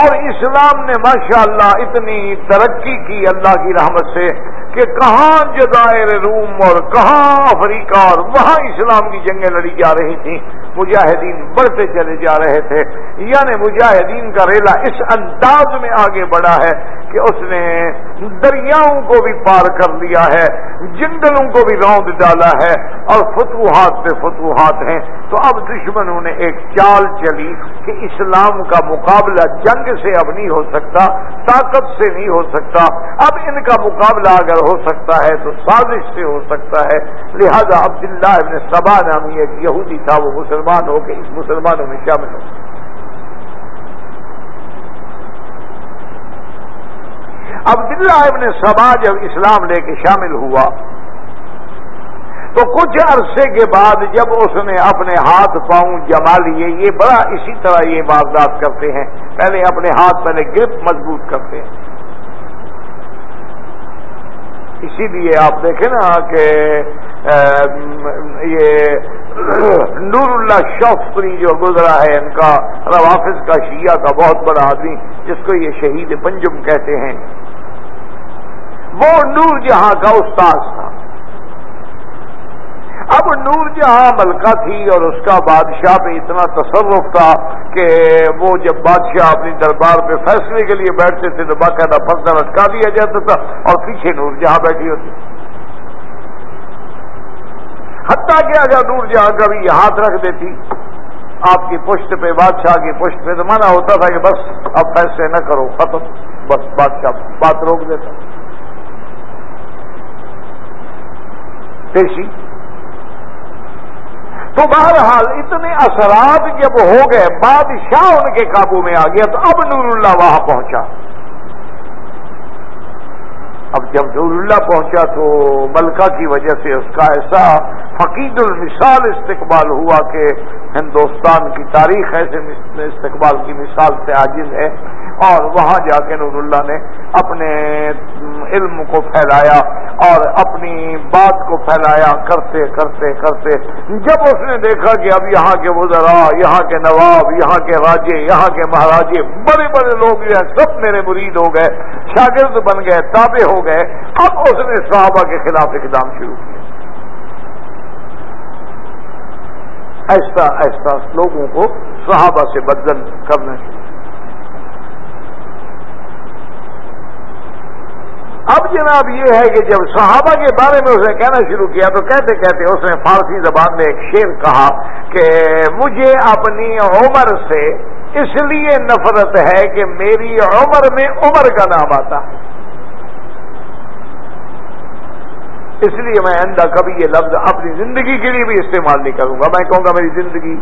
اور اسلام نے ماشاءاللہ اتنی ترقی کی اللہ کی رحمت سے کہ کہاں جزائر روم اور کہاں افریقہ اور وہاں اسلام کی جنگیں لڑی جا رہی تھیں، مجاہدین بڑھتے چلے جا رہے تھے۔ یعنی مجاہدین کا ریلا اس انداز میں آگے بڑھا ہے کہ اس نے دریاؤں کو بھی پار کر لیا ہے، جنگلوں کو بھی روند ڈالا ہے اور فتوحات پہ فتوحات ہیں۔ تو اب دشمنوں نے ایک چال چلی کہ اسلام کا مقابلہ جنگ سے اب نہیں ہو سکتا، طاقت سے نہیں ہو سکتا۔ اب ان کا مقابلہ اگر ہو سکتا ہے تو سازش سے ہو سکتا ہے۔ لہذا عبداللہ ابن سبا نامی ایک یہودی تھا، وہ مسلمان ہو کے اس مسلمانوں میں شامل ہو۔ عبداللہ ابن سبا جب اسلام لے کے شامل ہوا تو کچھ عرصے کے بعد جب اس نے اپنے ہاتھ پاؤں جما لیے، یہ بڑا اسی طرح یہ واردات کرتے ہیں۔ پہلے اپنے ہاتھ پہلے گرپ مضبوط کرتے ہیں۔ اسی لیے آپ دیکھیں نا کہ یہ نور اللہ شوفری جو گزرا ہے، ان کا روافظ کا شیعہ کا بہت بڑا آدمی، جس کو یہ شہید پنجم کہتے ہیں۔ وہ نور جہاں کا استاذ تھا۔ اب نور جہاں ملکہ تھی اور اس کا بادشاہ پہ اتنا تصرف تھا کہ وہ جب بادشاہ اپنی دربار پہ فیصلے کے لیے بیٹھتے تھے تو باقاعدہ پردہ لٹکا دیا جاتا تھا اور پیچھے نور جہاں بیٹھی ہوتی حتیٰ کہ اگر نور جہاں کبھی یہ ہاتھ رکھ دیتی، آپ کی پشت پہ، بادشاہ کی پشت پہ تو منع ہوتا تھا کہ بس اب فیصلے نہ کرو، ختم، بس بادشاہ بات روک دیتا۔ پیشی تو بہرحال اتنے اثرات جب ہو گئے، بادشاہ ان کے قابو میں آ گیا تو اب نور اللہ وہاں پہنچا۔ اب جب نور اللہ پہنچا تو ملکہ کی وجہ سے اس کا ایسا فقید المثال استقبال ہوا کہ ہندوستان کی تاریخ ایسے استقبال کی مثال سے عاجز ہے۔ اور وہاں جا کے نور اللہ نے اپنے علم کو پھیلایا اور اپنی بات کو پھیلایا کرتے کرتے کرتے جب اس نے دیکھا کہ اب یہاں کے وزراء یہاں کے نواب، یہاں کے راجے، یہاں کے مہاراجے بڑے بڑے لوگ جو ہیں، سب میرے مرید ہو گئے، شاگرد بن گئے، تابع ہو گئے۔ اب اس نے صحابہ کے خلاف اقدام شروع کیا۔ ایسا ایسا لوگوں کو صحابہ سے بدل کرنا چاہیے۔ اب جناب یہ ہے کہ جب صحابہ کے بارے میں اس نے کہنا شروع کیا تو کہتے کہتے اس نے فارسی زبان میں ایک شعر کہا کہ مجھے اپنی عمر سے اس لیے نفرت ہے کہ میری عمر میں عمر کا نام آتا ہے۔ اس لیے میں آئندہ کبھی یہ لفظ اپنی زندگی کے لیے بھی استعمال نہیں کروں گا۔ میں کہوں گا میری زندگی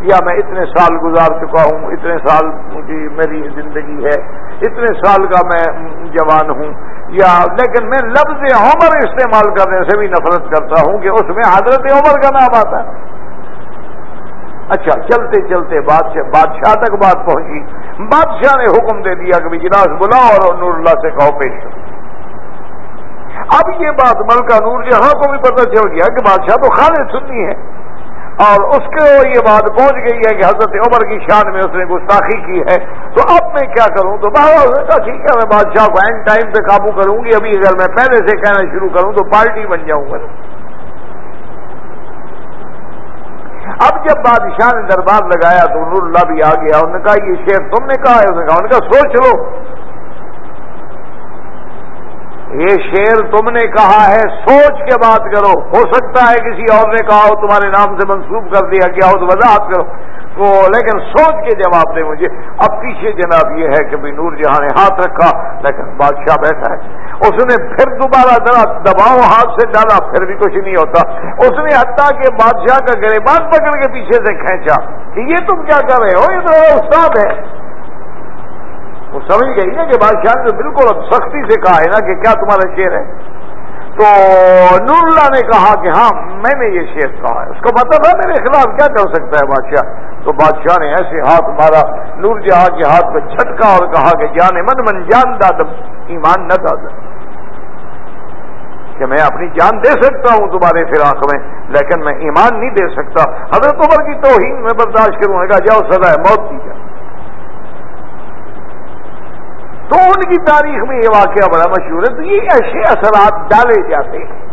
یا میں اتنے سال گزار چکا ہوں، اتنے سال کی میری زندگی ہے، اتنے سال کا میں جوان ہوں، یا لیکن میں لفظ عمر استعمال کرنے سے بھی نفرت کرتا ہوں کہ اس میں حضرت عمر کا نام آتا۔ ہے اچھا چلتے چلتے بادشاہ بادشاہ تک بات پہنچی۔ بادشاہ نے حکم دے دیا کہ جناس بلاؤ اور نور اللہ سے کہو پیش اب یہ بات ملکہ نور جہاں کو بھی پتہ چل گیا کہ بادشاہ تو خالد سننی ہے۔ اور اس کو یہ بات پہنچ گئی ہے کہ حضرت عمر کی شان میں اس نے گستاخی کی ہے۔ تو اب میں کیا کروں؟ تو بہت کہا، ٹھیک ہے، میں بادشاہ کو اینڈ ٹائم پہ قابو کروں گی، ابھی اگر میں پہلے سے کہنا شروع کروں تو پارٹی بن جاؤں گا۔ اب جب بادشاہ نے دربار لگایا تو نور اللہ بھی آ گیا۔ انہوں نے کہا، یہ شیر تم نے کہا ہے؟ انہوں نے کہا ان کا سوچ لو یہ شیر تم نے کہا ہے، سوچ کے بات کرو۔ ہو سکتا ہے کسی اور نے کہا ہو، تمہارے نام سے منسوخ کر دیا گیا ہو تو وضاحت کرو۔ تو لیکن سوچ کے جواب دے مجھے۔ اب پیچھے جناب یہ ہے کہ نور جہاں نے ہاتھ رکھا، لیکن بادشاہ بیٹھا ہے۔ اس نے پھر دوبارہ ذرا دباؤ ہاتھ سے ڈالا، پھر بھی کچھ نہیں ہوتا۔ اس نے حتیٰ کہ بادشاہ کا گریبان پکڑ کے پیچھے سے کھینچا کہ یہ تم کیا کر رہے ہو؟ یہ تو استاد ہے۔ وہ سمجھ گئی نا کہ بادشاہ نے بالکل اب سختی سے کہا ہے نا کہ کیا تمہارا شیر ہے؟ تو نور اللہ نے کہا کہ ہاں میں نے یہ شیر کہا ہے۔ اس کو پتا تھا میرے خلاف کیا کر سکتا ہے بادشاہ؟ تو بادشاہ نے ایسے ہاتھ مارا، نور جی جہاں کے ہاتھ پہ چھٹکا اور کہا کہ جان من من جان دادم ایمان نہ دادا کہ میں اپنی جان دے سکتا ہوں تمہارے فراق میں، لیکن میں ایمان نہیں دے سکتا۔ حضرت عمر کی توہین میں برداشت کروں گا جاؤ سزا ہے موت کی جائے تو ان کی تاریخ میں یہ واقعہ بڑا مشہور ہے تو یہ ایسے اثرات ڈالے جاتے ہیں۔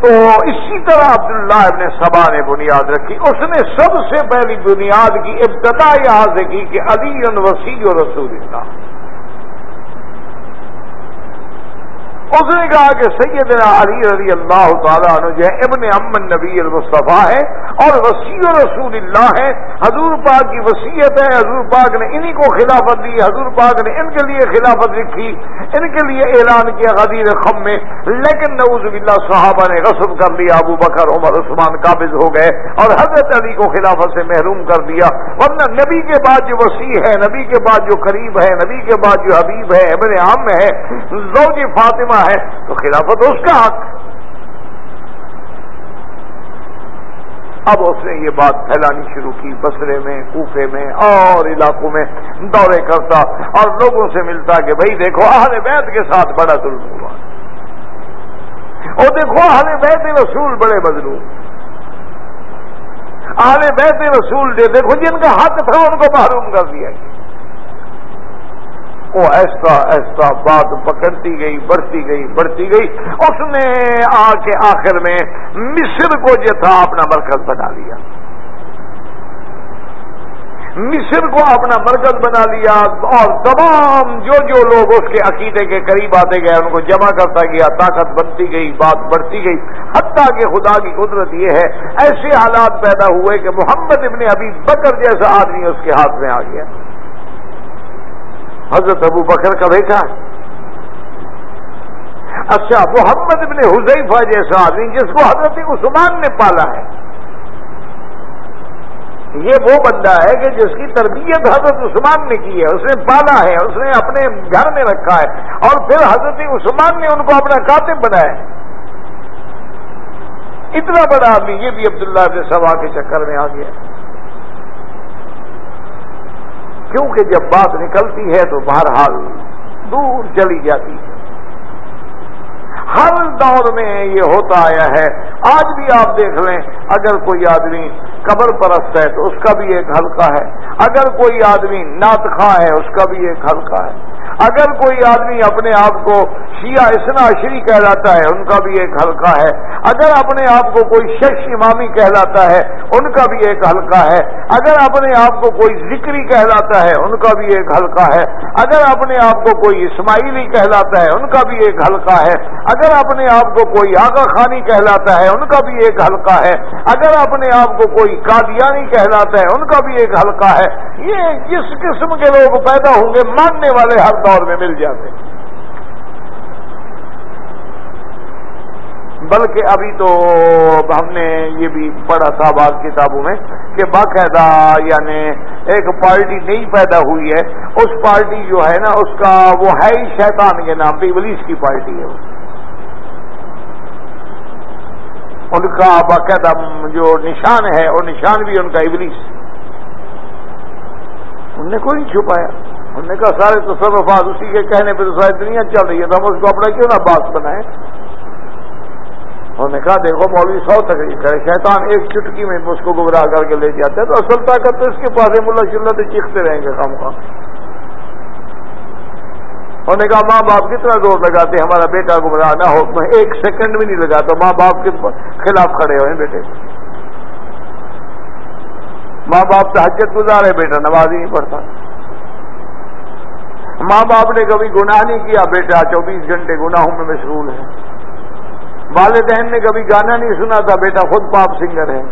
تو اسی طرح عبداللہ ابن سبا نے بنیاد رکھی۔ اس نے سب سے پہلی بنیاد کی ابتدا یہاں سے کی کہ علی وسیع رسول اللہ۔ اس نے کہا کہ سیدنا علی رضی اللہ تعالیٰ عنہ جو ہے ابن امن نبی المصطفیٰ ہے اور وسیع رسول اللہ ہے۔ حضور پاک کی وسیعت ہے۔ حضور پاک نے انہی کو خلافت دی۔ حضور پاک نے ان کے لیے خلافت لکھی۔ ان کے لیے اعلان کیا غدیر خم میں۔ لیکن نعوذ باللہ صحابہ نے غصب کر لیا۔ ابو بکر، عمر، عثمان قابض ہو گئے اور حضرت علی کو خلافت سے محروم کر دیا۔ ورنہ نبی کے بعد جو وسیع ہے، نبی کے بعد جو قریب ہے، نبی کے بعد جو حبیب ہے، ابن عام ہے، زوج فاطمہ ہے تو خلافت اس کا حق. اب اس نے یہ بات پھیلانی شروع کی، بسرے میں، کوفے میں، اور علاقوں میں دورے کرتا اور لوگوں سے ملتا کہ بھائی دیکھو، اہل بیت کے ساتھ بڑا ظلم ہوا۔ اور دیکھو، اہل بیت رسول بڑے مظلوم۔ اہل بیت رسول دے دیکھو، جن کا حق تھا، ان کو محروم کر دیا گیا۔ وہ ایسا ایسا بات پکڑتی گئی، بڑھتی گئی بڑھتی گئی، اس نے آ کے آخر میں مصر کو جو تھا اپنا مرکز بنا لیا۔ مصر کو اپنا مرکز بنا لیا اور تمام جو جو لوگ اس کے عقیدے کے قریب آتے گئے، ان کو جمع کرتا گیا، طاقت بنتی گئی، بات بڑھتی گئی۔ حتیٰ کہ خدا کی قدرت یہ ہے، ایسے حالات پیدا ہوئے کہ محمد ابن ابھی بکر جیسا آدمی اس کے ہاتھ میں آ گیا۔ حضرت ابو بکر کا بیٹا اچھا محمد ابن حذیفہ جیسا آدمی جس کو حضرت عثمان نے پالا ہے۔ یہ وہ بندہ ہے کہ جس کی تربیت حضرت عثمان نے کی ہے۔ اس نے پالا ہے، اس نے اپنے گھر میں رکھا ہے۔ اور پھر حضرت عثمان نے ان کو اپنا کاتب بنایا اتنا بڑا آدمی، یہ بھی عبداللہ کے سوا کے چکر میں آ گیا۔ کیونکہ جب بات نکلتی ہے تو بہرحال دور چلی جاتی ہے۔ ہر دور میں یہ ہوتا آیا ہے۔ آج بھی آپ دیکھ لیں، اگر کوئی آدمی قبر پرست ہے تو اس کا بھی ایک حلقہ ہے۔ اگر کوئی آدمی نعت ہے، اس کا بھی ایک حلقہ ہے۔ اگر کوئی آدمی اپنے آپ کو شیعہ اسنا شری کہلاتا ہے، ان کا بھی ایک حلقہ ہے۔ اگر اپنے آپ کو کوئی شش امامی کہلاتا ہے، ان کا بھی ایک حلقہ ہے۔ اگر اپنے آپ کو کوئی ذکری کہلاتا ہے، ان کا بھی ایک حلقہ ہے۔ اگر اپنے آپ کو کوئی اسماعیلی کہلاتا ہے، ان کا بھی ایک حلقہ ہے۔ اگر اپنے آپ کو کوئی آگا خانی کہلاتا ہے، ان کا بھی ایک حلقہ ہے۔ اگر اپنے آپ کو کوئی قادیانی کہلاتا ہے، ان کا بھی ایک حلقہ ہے۔ یہ جس قسم کے لوگ پیدا ہوں گے، ماننے والے ہر دور میں مل جاتے بلکہ ابھی تو ہم نے یہ بھی پڑھا تھا بعض کتابوں میں کہ باقاعدہ یعنی ایک پارٹی نئی پیدا ہوئی ہے، اس پارٹی جو ہے نا، اس کا وہ ہے ہی شیطان کے نام پہ، ابلیس کی پارٹی ہے ان کا باقاعدہ جو نشان ہے وہ نشان بھی ان کا ابلیس۔ ان نے کوئی نہیں چھپایا۔ انہوں نے کہا، سارے تصرفات اسی کے کہنے پہ تو ساری دنیا چل رہی ہے، تو ہم اس کو اپنا کیوں نہ بات بنائیں؟ انہوں نے کہا، دیکھو مولوی سو تکلیف کرے، شیطان ایک چٹکی میں اس کو گمراہ کر کے لے جاتے ہیں، تو اصل طاقت تو اس کے پاس ملا شلت چیختے رہیں گے کام کا انہوں نے کہا، ماں باپ کتنا زور لگاتے ہمارا بیٹا گمراہ نہ ہو، میں ایک سیکنڈ بھی نہیں لگاتا، ماں باپ کے خلاف کھڑے ہوئے بیٹے۔ ماں باپ تحجت گزارے بیٹا نماز ہی نہیں پڑھتا۔ ماں باپ نے کبھی گناہ نہیں کیا، بیٹا، چوبیس گھنٹے گناہوں میں مشغول ہے۔ والدین نے کبھی گانا نہیں سنا تھا، بیٹا خود پاپ سنگر ہے۔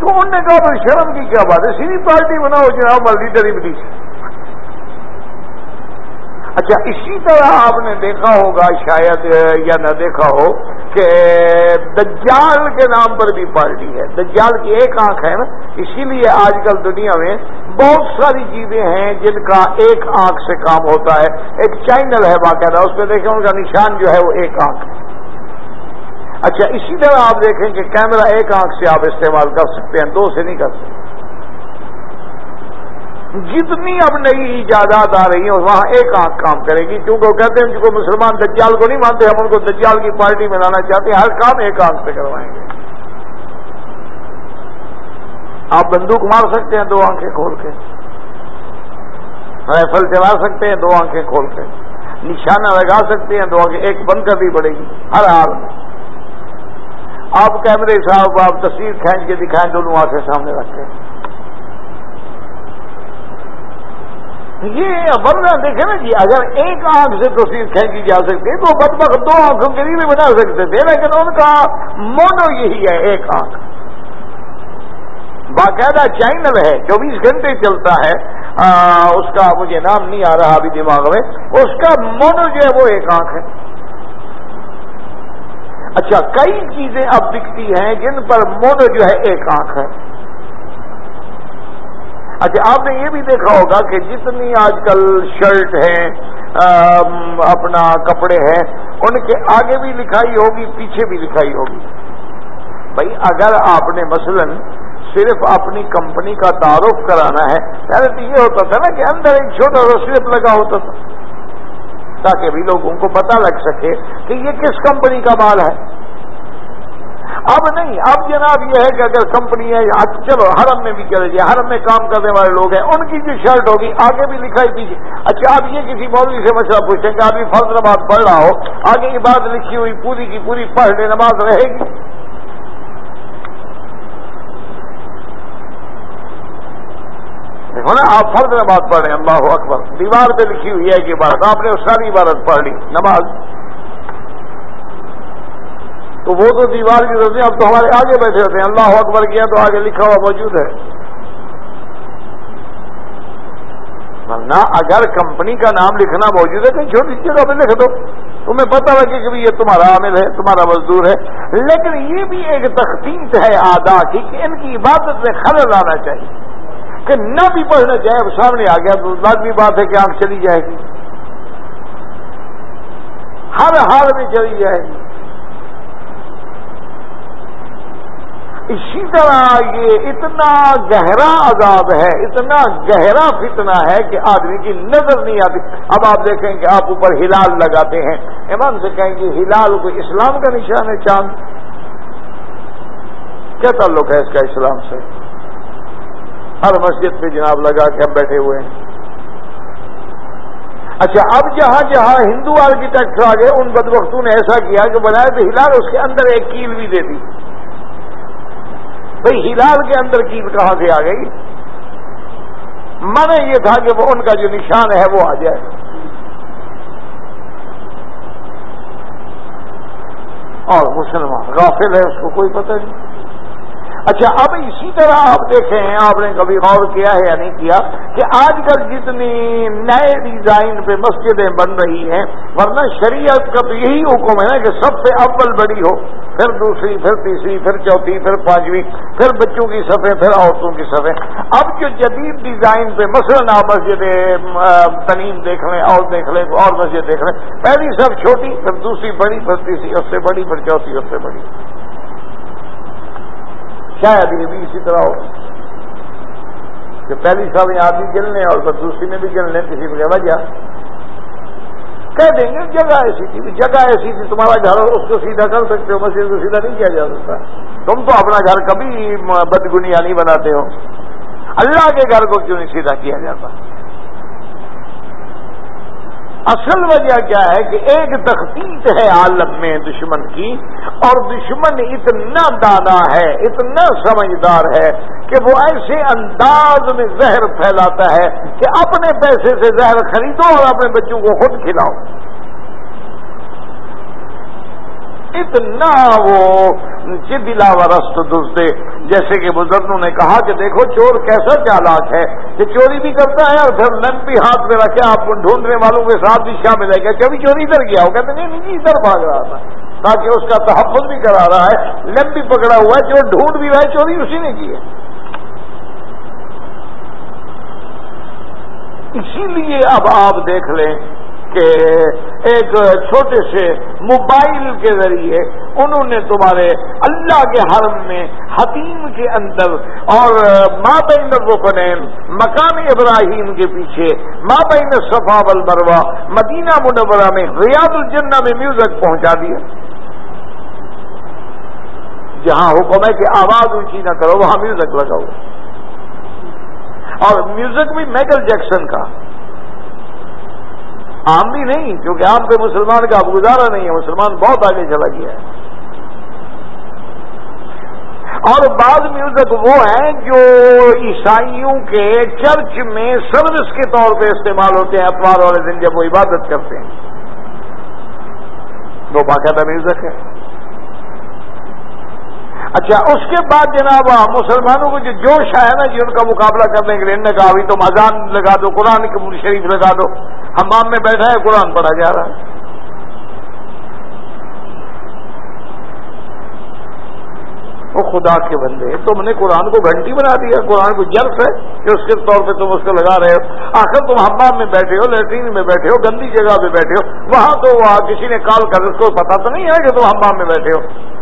تو انہوں نے کہا، بھائی شرم کی کیا بات ہے؟ سیری پارٹی بناؤ جناب لیڈر ابلیس اچھا اسی طرح آپ نے دیکھا ہوگا شاید یا نہ دیکھا ہو کہ دجال کے نام پر بھی پارٹی ہے۔ دجال کی ایک آنکھ ہے نا، اسی لیے آج کل دنیا میں بہت ساری چیزیں ہیں جن کا ایک آنکھ سے کام ہوتا ہے۔ ایک چینل ہے باقاعدہ، اس میں دیکھیں ان کا نشان جو ہے وہ ایک آنکھ۔ ہے اچھا اسی طرح آپ دیکھیں کہ کیمرہ ایک آنکھ سے آپ استعمال کر سکتے ہیں، دو سے نہیں کر سکتے۔ جتنی اب نئی ایجادات آ رہی ہیں، وہاں ایک آنکھ کام کرے گی، کیونکہ وہ کہتے ہیں جن کو مسلمان دجال کو نہیں مانتے، ہم ان کو دجال کی پارٹی میں لانا چاہتے ہیں، ہر کام ایک آنکھ سے کروائیں گے۔ آپ بندوق مار سکتے ہیں دو آنکھیں کھول کے، رائفل چلا سکتے ہیں دو آنکھیں کھول کے، نشانہ لگا سکتے ہیں دو آنکھیں، ایک بند کرنی پڑے گی، ہر حال۔ میں آپ کیمرے صاحب، آپ تصویر کھینچ کے دکھائیں، دونوں آنکھیں سامنے رکھتے ہیں یہ ورنہ دیکھیں نا جی اگر ایک آنکھ سے تصویر کھینچی جا سکتی تو بد بخت دو آنکھوں کے لیے بھی بنا سکتے تھے لیکن ان کا مونو یہی ہے ایک آنکھ۔ باقاعدہ چینل ہے چوبیس گھنٹے چلتا ہے آ, اس کا مجھے نام نہیں آ رہا ابھی دماغ میں اس کا مونو جو ہے وہ ایک آنکھ ہے۔ اچھا کئی چیزیں اب دکھتی ہیں جن پر مونو جو ہے ایک آنکھ ہے۔ اچھا آپ نے یہ بھی دیکھا ہوگا کہ جتنی آج کل شرٹ ہیں اپنا کپڑے ہیں، ان کے آگے بھی لکھائی ہوگی، پیچھے بھی لکھائی ہوگی۔ بھائی، اگر آپ نے مثلا صرف اپنی کمپنی کا تعارف کرانا ہے، پہلے تو یہ ہوتا تھا نا کہ اندر ایک چھوٹا سا صرف لگا ہوتا تھا، تاکہ بھی لوگوں کو پتہ لگ سکے کہ یہ کس کمپنی کا مال ہے۔ اب نہیں، اب جناب یہ ہے کہ اگر کمپنی ہے اچھا، چلو، حرم میں بھی چلے جائے، حرم میں کام کرنے والے لوگ ہیں، ان کی جو شرٹ ہوگی، آگے بھی لکھائی پیچھے۔ اچھا آپ یہ کسی مولوی سے مسئلہ پوچھیں کہ ابھی فرض نماز پڑھ رہا ہو، آگے کی بات لکھی ہوئی، پوری کی پوری پڑھ لے، نماز رہے گی۔ دیکھو نا، آپ فرض نماز پڑھ رہے ہیں، اللہ اکبر۔ دیوار پہ لکھی ہوئی ہے کہ بات آپ نے ساری عبادت پڑھ لی، نماز۔ تو وہ تو دیوار کی ضرورت اب تو ہمارے آگے بیٹھے ہوتے ہیں۔ اللہ اکبر کیا تو آگے لکھا ہوا موجود ہے۔ ورنہ اگر کمپنی کا نام لکھنا موجود ہے کہیں چھوٹی جگہ پہ لکھ دو۔ تمہیں پتہ لگے کہ یہ تمہارا عامل ہے، تمہارا مزدور ہے۔ لیکن یہ بھی ایک تختیت ہے آدا کی کہ ان کی عبادت میں خلل آنا چاہیے۔ کہ نہ بھی پڑھنا چاہے، اب سامنے آ گیا تو لازمی بات ہے کہ آنکھ چلی جائے گی۔ ہر حال میں چلی جائے گی۔ اسی طرح یہ اتنا گہرا عذاب ہے، اتنا گہرا فتنہ ہے کہ آدمی کی نظر نہیں آتی۔ اب آپ دیکھیں کہ آپ اوپر ہلال لگاتے ہیں۔ ایمان سے کہیں کہ ہلال کو اسلام کا نشان ہے، چاند۔ کیا تعلق ہے اس کا اسلام سے؟ ہر مسجد پہ جناب لگا کے ہم بیٹھے ہوئے ہیں۔ اچھا اب جہاں جہاں ہندو آرکیٹیکٹ آ گئے ان بدبختوں نے ایسا کیا کہ بنایا تو ہلال اس کے اندر ایک کیل بھی دے دی۔ بھئی ہلال کے اندر کیل کہاں سے آ گئی؟ من یہ تھا کہ وہ ان کا جو نشان ہے وہ آ جائے۔ اور مسلمان غافل ہے، اس کو کوئی پتہ نہیں۔ اچھا اب اسی طرح آپ دیکھیں ہیں آپ نے کبھی غور کیا ہے یا نہیں کیا کہ آج کل جتنی نئے ڈیزائن پہ مسجدیں بن رہی ہیں، ورنہ شریعت کا تو یہی حکم ہے نا کہ سب سے اول بڑی ہو، پھر دوسری، پھر تیسری، پھر چوتھی، پھر پانچویں، پھر بچوں کی صفحے پھر عورتوں کی صفحے اب جو جدید ڈیزائن پہ مثلاً آپ مسجد تنیم دیکھ لیں، اور دیکھ لیں، اور مسجد دیکھ لیں، پہلی سب چھوٹی، پھر دوسری بڑی، پھر تیسری، اس سے بڑی، پھر چوتھی، اس سے بڑی۔ شاید یہ بھی اسی طرح ہو۔ کہ پہلی سال یہاں بھی گن لیں اور پھر دوسری میں بھی گن لیں، کسی کو وجہ۔ کہہ دیں گے جگہ ایسی تھی، جگہ ایسی تھی، تمہارا گھر اس کو سیدھا کر سکتے ہو، مسجد کو سیدھا نہیں کیا جا سکتا۔ تم تو اپنا گھر کبھی بدگنیا نہیں بناتے ہو۔ اللہ کے گھر کو کیوں نہیں سیدھا کیا جاتا؟ اصل وجہ کیا ہے کہ ایک تخطیط ہے عالم میں دشمن کی، اور دشمن اتنا دادا ہے، اتنا سمجھدار ہے کہ وہ ایسے انداز میں زہر پھیلاتا ہے کہ اپنے پیسے سے زہر خریدو اور اپنے بچوں کو خود کھلاؤ۔ اتنا وہ دلا رست دے جیسے کہ بزرگوں نے کہا کہ دیکھو چور کیسا چالاک ہے کہ چوری بھی کرتا ہے اور پھر لن بھی ہاتھ میں رکھے آپ کو ڈھونڈنے والوں کے ساتھ بھی شامل ہے۔ گیا کبھی چوری ادھر گیا وہ کہتے نہیں نہیں جی، ادھر بھاگ رہا تھا۔ تاکہ اس کا تحفظ بھی کرا رہا ہے۔ لم بھی پکڑا ہوا ہے جو ڈھونڈ بھی رہا ہے، چوری اسی نے کی ہے۔ اسی لیے اب آپ دیکھ لیں کہ ایک چھوٹے سے موبائل کے ذریعے انہوں نے تمہارے اللہ کے حرم میں حتیم کے اندر اور ماں بین الرکنین، مقام ابراہیم کے پیچھے ماں بین صفا والمروہ، مدینہ منورہ میں، ریاض الجنہ میں میوزک پہنچا دیا۔ جہاں حکم ہے کہ آواز اونچی نہ کرو، وہاں میوزک لگاؤ۔ اور میوزک بھی میکل جیکسن کا۔ عام بھی نہیں، کیونکہ عام پہ مسلمان کا اب گزارا نہیں ہے، مسلمان بہت آگے چلا گیا ہے۔ اور بعض میوزک وہ ہیں جو عیسائیوں کے چرچ میں سروس کے طور پہ استعمال ہوتے ہیں، اتوار والے دن جب وہ عبادت کرتے ہیں۔ وہ باقاعدہ میوزک ہے اچھا اس کے بعد جناب مسلمانوں کو جو جوش ہے نا جی ان کا مقابلہ کرنے کے لیے، انہوں نے کہا، ابھی تم اذان لگا دو، قرآن کے شریف لگا دو۔ ہمام میں بیٹھا ہے، قرآن پڑھا جا رہا ہے۔ وہ خدا کے بندے تم نے قرآن کو گھنٹی بنا دیا، قرآن کو جرف ہے کہ اس کے طور پہ تم اس کو لگا رہے ہو۔ آخر تم ہمام میں بیٹھے ہو، لیٹرین میں بیٹھے ہو، گندی جگہ پہ بیٹھے ہو۔ وہاں تو وہاں کسی نے کال کر، اس کو پتا تو نہیں ہے کہ تم ہمام میں بیٹھے ہو۔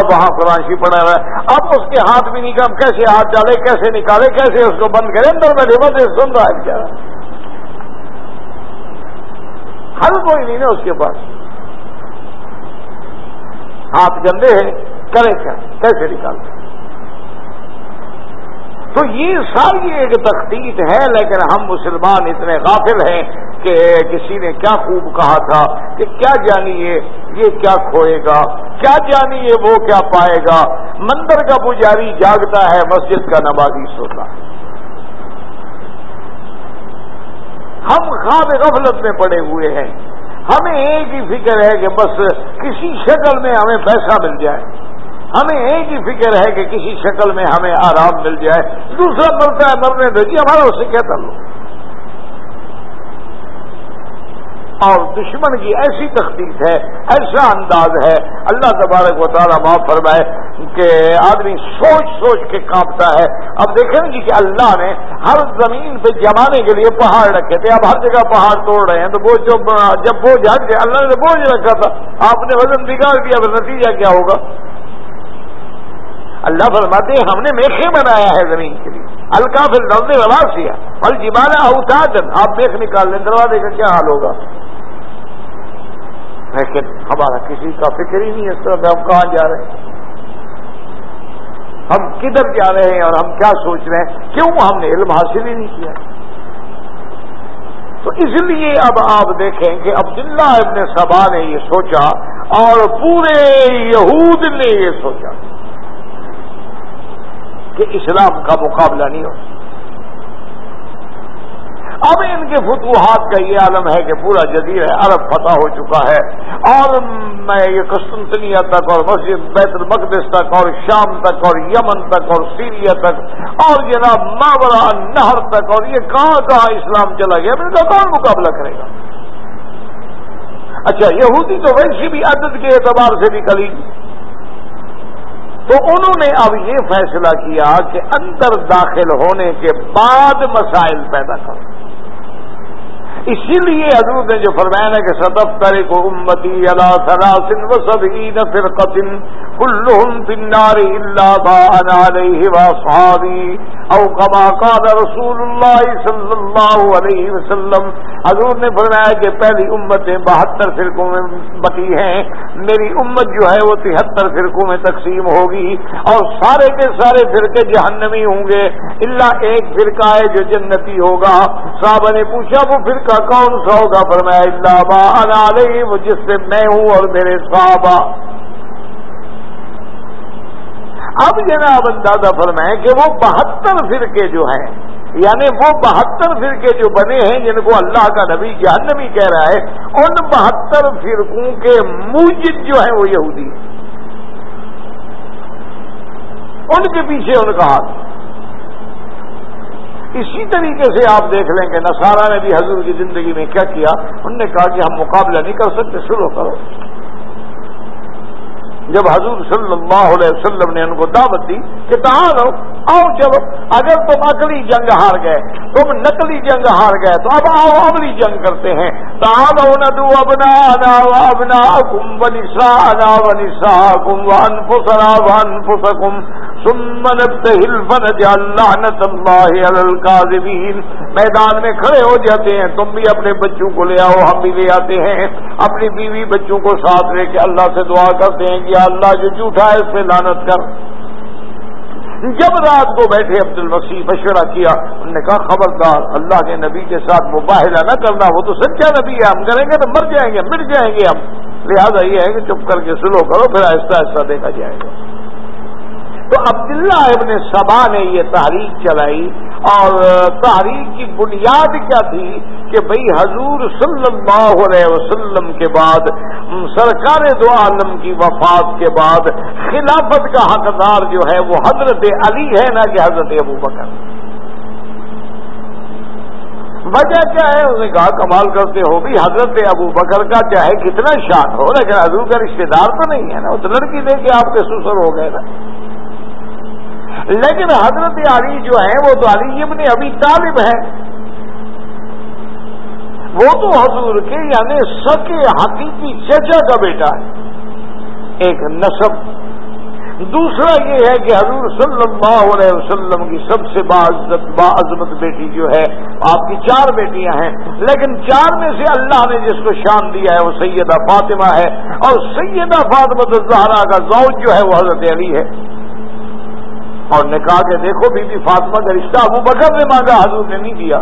اب وہاں قرآن شی پڑا رہا ہے۔ اب اس کے ہاتھ بھی نہیں کم کیسے ہاتھ ڈالے کیسے نکالے، کیسے اس کو بند کرے اندر بیٹھے بس سن رہا ہے بیچارا حل کوئی نہیں نا اس کے پاس۔ ہاتھ گندے ہیں کرے کیا؟ کیسے نکالتے؟ تو یہ ساری ایک تخطیط ہے، لیکن ہم مسلمان اتنے غافل ہیں کہ کسی نے کیا خوب کہا تھا، کہ کیا جانیے یہ کیا کھوئے گا۔ کیا جانیے وہ کیا پائے گا؟ مندر کا پجاری جاگتا ہے، مسجد کا نمازی سوتا ہے۔ ہم خواب غفلت میں پڑے ہوئے ہیں۔ ہمیں ایک ہی فکر ہے کہ بس کسی شکل میں ہمیں پیسہ مل جائے۔ ہمیں ایک ہی فکر ہے کہ کسی شکل میں ہمیں آرام مل جائے۔ دوسرا مرتا ہے، مرنے دیجیے ہمارا اس سے کیا تعلق؟ اور دشمن کی ایسی تخلیق ہے، ایسا انداز ہے۔ اللہ تبارک و تعالیٰ معاف فرمائے کہ آدمی سوچ سوچ کے کانپتا ہے۔ اب دیکھیں گے کہ اللہ نے ہر زمین پہ جمانے کے لیے پہاڑ رکھے تھے۔ اب ہر جگہ پہاڑ توڑ رہے ہیں۔ تو وہ جو جب بوجھ ہٹ گئے اللہ نے بوجھ رکھا تھا، آپ نے وزن بگاڑ دیا پھر نتیجہ کیا ہوگا؟ اللہ فرماتے ہم نے میخے بنایا ہے زمین کے لیے۔ الکا پھر دل روا سیا اور جیوانا اوتاجن آپ میخ نکال لیں، دروازے کا کیا حال ہوگا؟ لیکن ہمارا کسی کا فکر ہی نہیں ہے، اس طرح ہم کہاں جا رہے ہیں۔ ہم کدھر جا رہے ہیں اور ہم کیا سوچ رہے ہیں؟ کیوں ہم نے علم حاصل ہی نہیں کیا؟ تو اس لیے اب آپ دیکھیں کہ عبداللہ ابن سبا نے یہ سوچا اور پورے یہود نے یہ سوچا کہ اسلام کا مقابلہ نہیں ہو۔ اب ان کے فتوحات کا یہ عالم ہے کہ پورا جدید عرب فتح ہو چکا ہے، اور میں یہ قسطنطنیہ تک اور مسجد بیت المقدس تک اور شام تک اور یمن تک اور سیریا تک اور جناب ماورا نہر تک اور یہ کہاں کہاں اسلام چلا گیا ان کا کون مقابلہ کرے گا؟ اچھا یہودی تو ویسی بھی عدد کے اعتبار سے بھی کلی۔ تو انہوں نے اب یہ فیصلہ کیا کہ اندر داخل ہونے کے بعد مسائل پیدا کرو۔ اسی لیے حضرت نے جو فرمایا نا کہ سطف کرے کو امتی اللہ سلاسن و سبین فرقتن کلہم فنار اللہ با علیہ واصحابی او کما قال رسول اللہ صلی اللہ علیہ وسلم، حضور نے فرمایا کہ پہلی امتیں بہتر فرقوں میں بٹی ہیں، میری امت جو ہے وہ تہتر فرقوں میں تقسیم ہوگی، اور سارے کے سارے فرقے جہنمی ہوں گے۔ اللہ ایک فرقہ ہے جو جنتی ہوگا۔ صاحبہ نے پوچھا، وہ فرقہ کون سا ہوگا؟ فرمایا اللہ علیہ، وہ جس سے میں ہوں اور میرے صحابہ۔ اب جناب اندازہ فرمائیں کہ وہ بہتر فرقے جو ہیں یعنی وہ بہتر فرقے جو بنے ہیں، جن کو اللہ کا نبی جہنمی کہہ رہا ہے، ان بہتر فرقوں کے موجد جو ہیں وہ یہودی ان کے پیچھے ان کا ہاتھ اسی طریقے سے آپ دیکھ لیں کہ نسارا نے بھی حضور کی زندگی میں کیا کیا؟ انہوں نے کہا کہ ہم مقابلہ نہیں کر سکتے، شروع کرو۔ جب حضور صلی اللہ علیہ وسلم نے ان کو دعوت دی کہ کہاں رہو، آؤ چلو، اگر تم اگلی جنگ ہار گئے، تم نقلی جنگ ہار گئے، تو اب آؤ اگلی جنگ کرتے ہیں۔ تاؤ ندو ابنا انا ابنا کم ونسا انا ونسا کم ون پسرا ون پسکم سمن فن لعنت اللہ الکاذبین میدان میں کھڑے ہو جاتے ہیں، تم بھی اپنے بچوں کو لے آؤ، ہم بھی لے آتے ہیں۔ اپنی بیوی بچوں کو ساتھ لے کے اللہ سے دعا کرتے ہیں کہ اللہ جو جھوٹا ہے اس پہ لانت کر۔ جب رات کو بیٹھے عبد المسیح مشورہ کیا، انہوں نے کہا، خبردار، اللہ کے نبی کے ساتھ مباہدہ نہ کرنا، وہ تو سچا نبی ہے، ہم کریں گے تو مر جائیں گے، مر جائیں گے ہم۔ لہذا یہ ہے کہ چپ کر کے سلو کرو، پھر آہستہ آہستہ دیکھا جائے گا۔ تو عبداللہ ابن سبا نے یہ تحریک چلائی۔ اور تحریک کی بنیاد کیا تھی کہ بھئی حضور صلی اللہ علیہ وسلم کے بعد سرکار دو عالم کی وفات کے بعد خلافت کا حقدار جو ہے وہ حضرت علی ہے نہ کہ حضرت ابو بکر۔ وجہ کیا ہے؟ اس نے کہا، کمال کرتے ہو بھی حضرت ابو بکر کا چاہے کتنا شان ہو، لیکن حضور کا رشتے دار تو نہیں ہے نا، وہ تو لڑکی دے کے آپ کے سسر ہو گئے نا۔ لیکن حضرت علی جو ہے وہ تو علی ابن ابھی طالب ہے وہ تو حضور کے یعنی سکے حقیقی چچا کا بیٹا ہے۔ ایک نصب دوسرا یہ ہے کہ حضور صلی اللہ علیہ وسلم کی سب سے باعزت باعظمت بیٹی جو ہے، آپ کی چار بیٹیاں ہیں۔ لیکن چار میں سے اللہ نے جس کو شان دیا ہے، وہ سیدہ فاطمہ ہے۔ اور سیدہ فاطمہ الزہرا کا زوج جو ہے، وہ حضرت علی ہے۔ اور نے کہا کہ دیکھو بی بی فاطمہ کا رشتہ ابو بکر نے مانگا، حضور نے نہیں دیا۔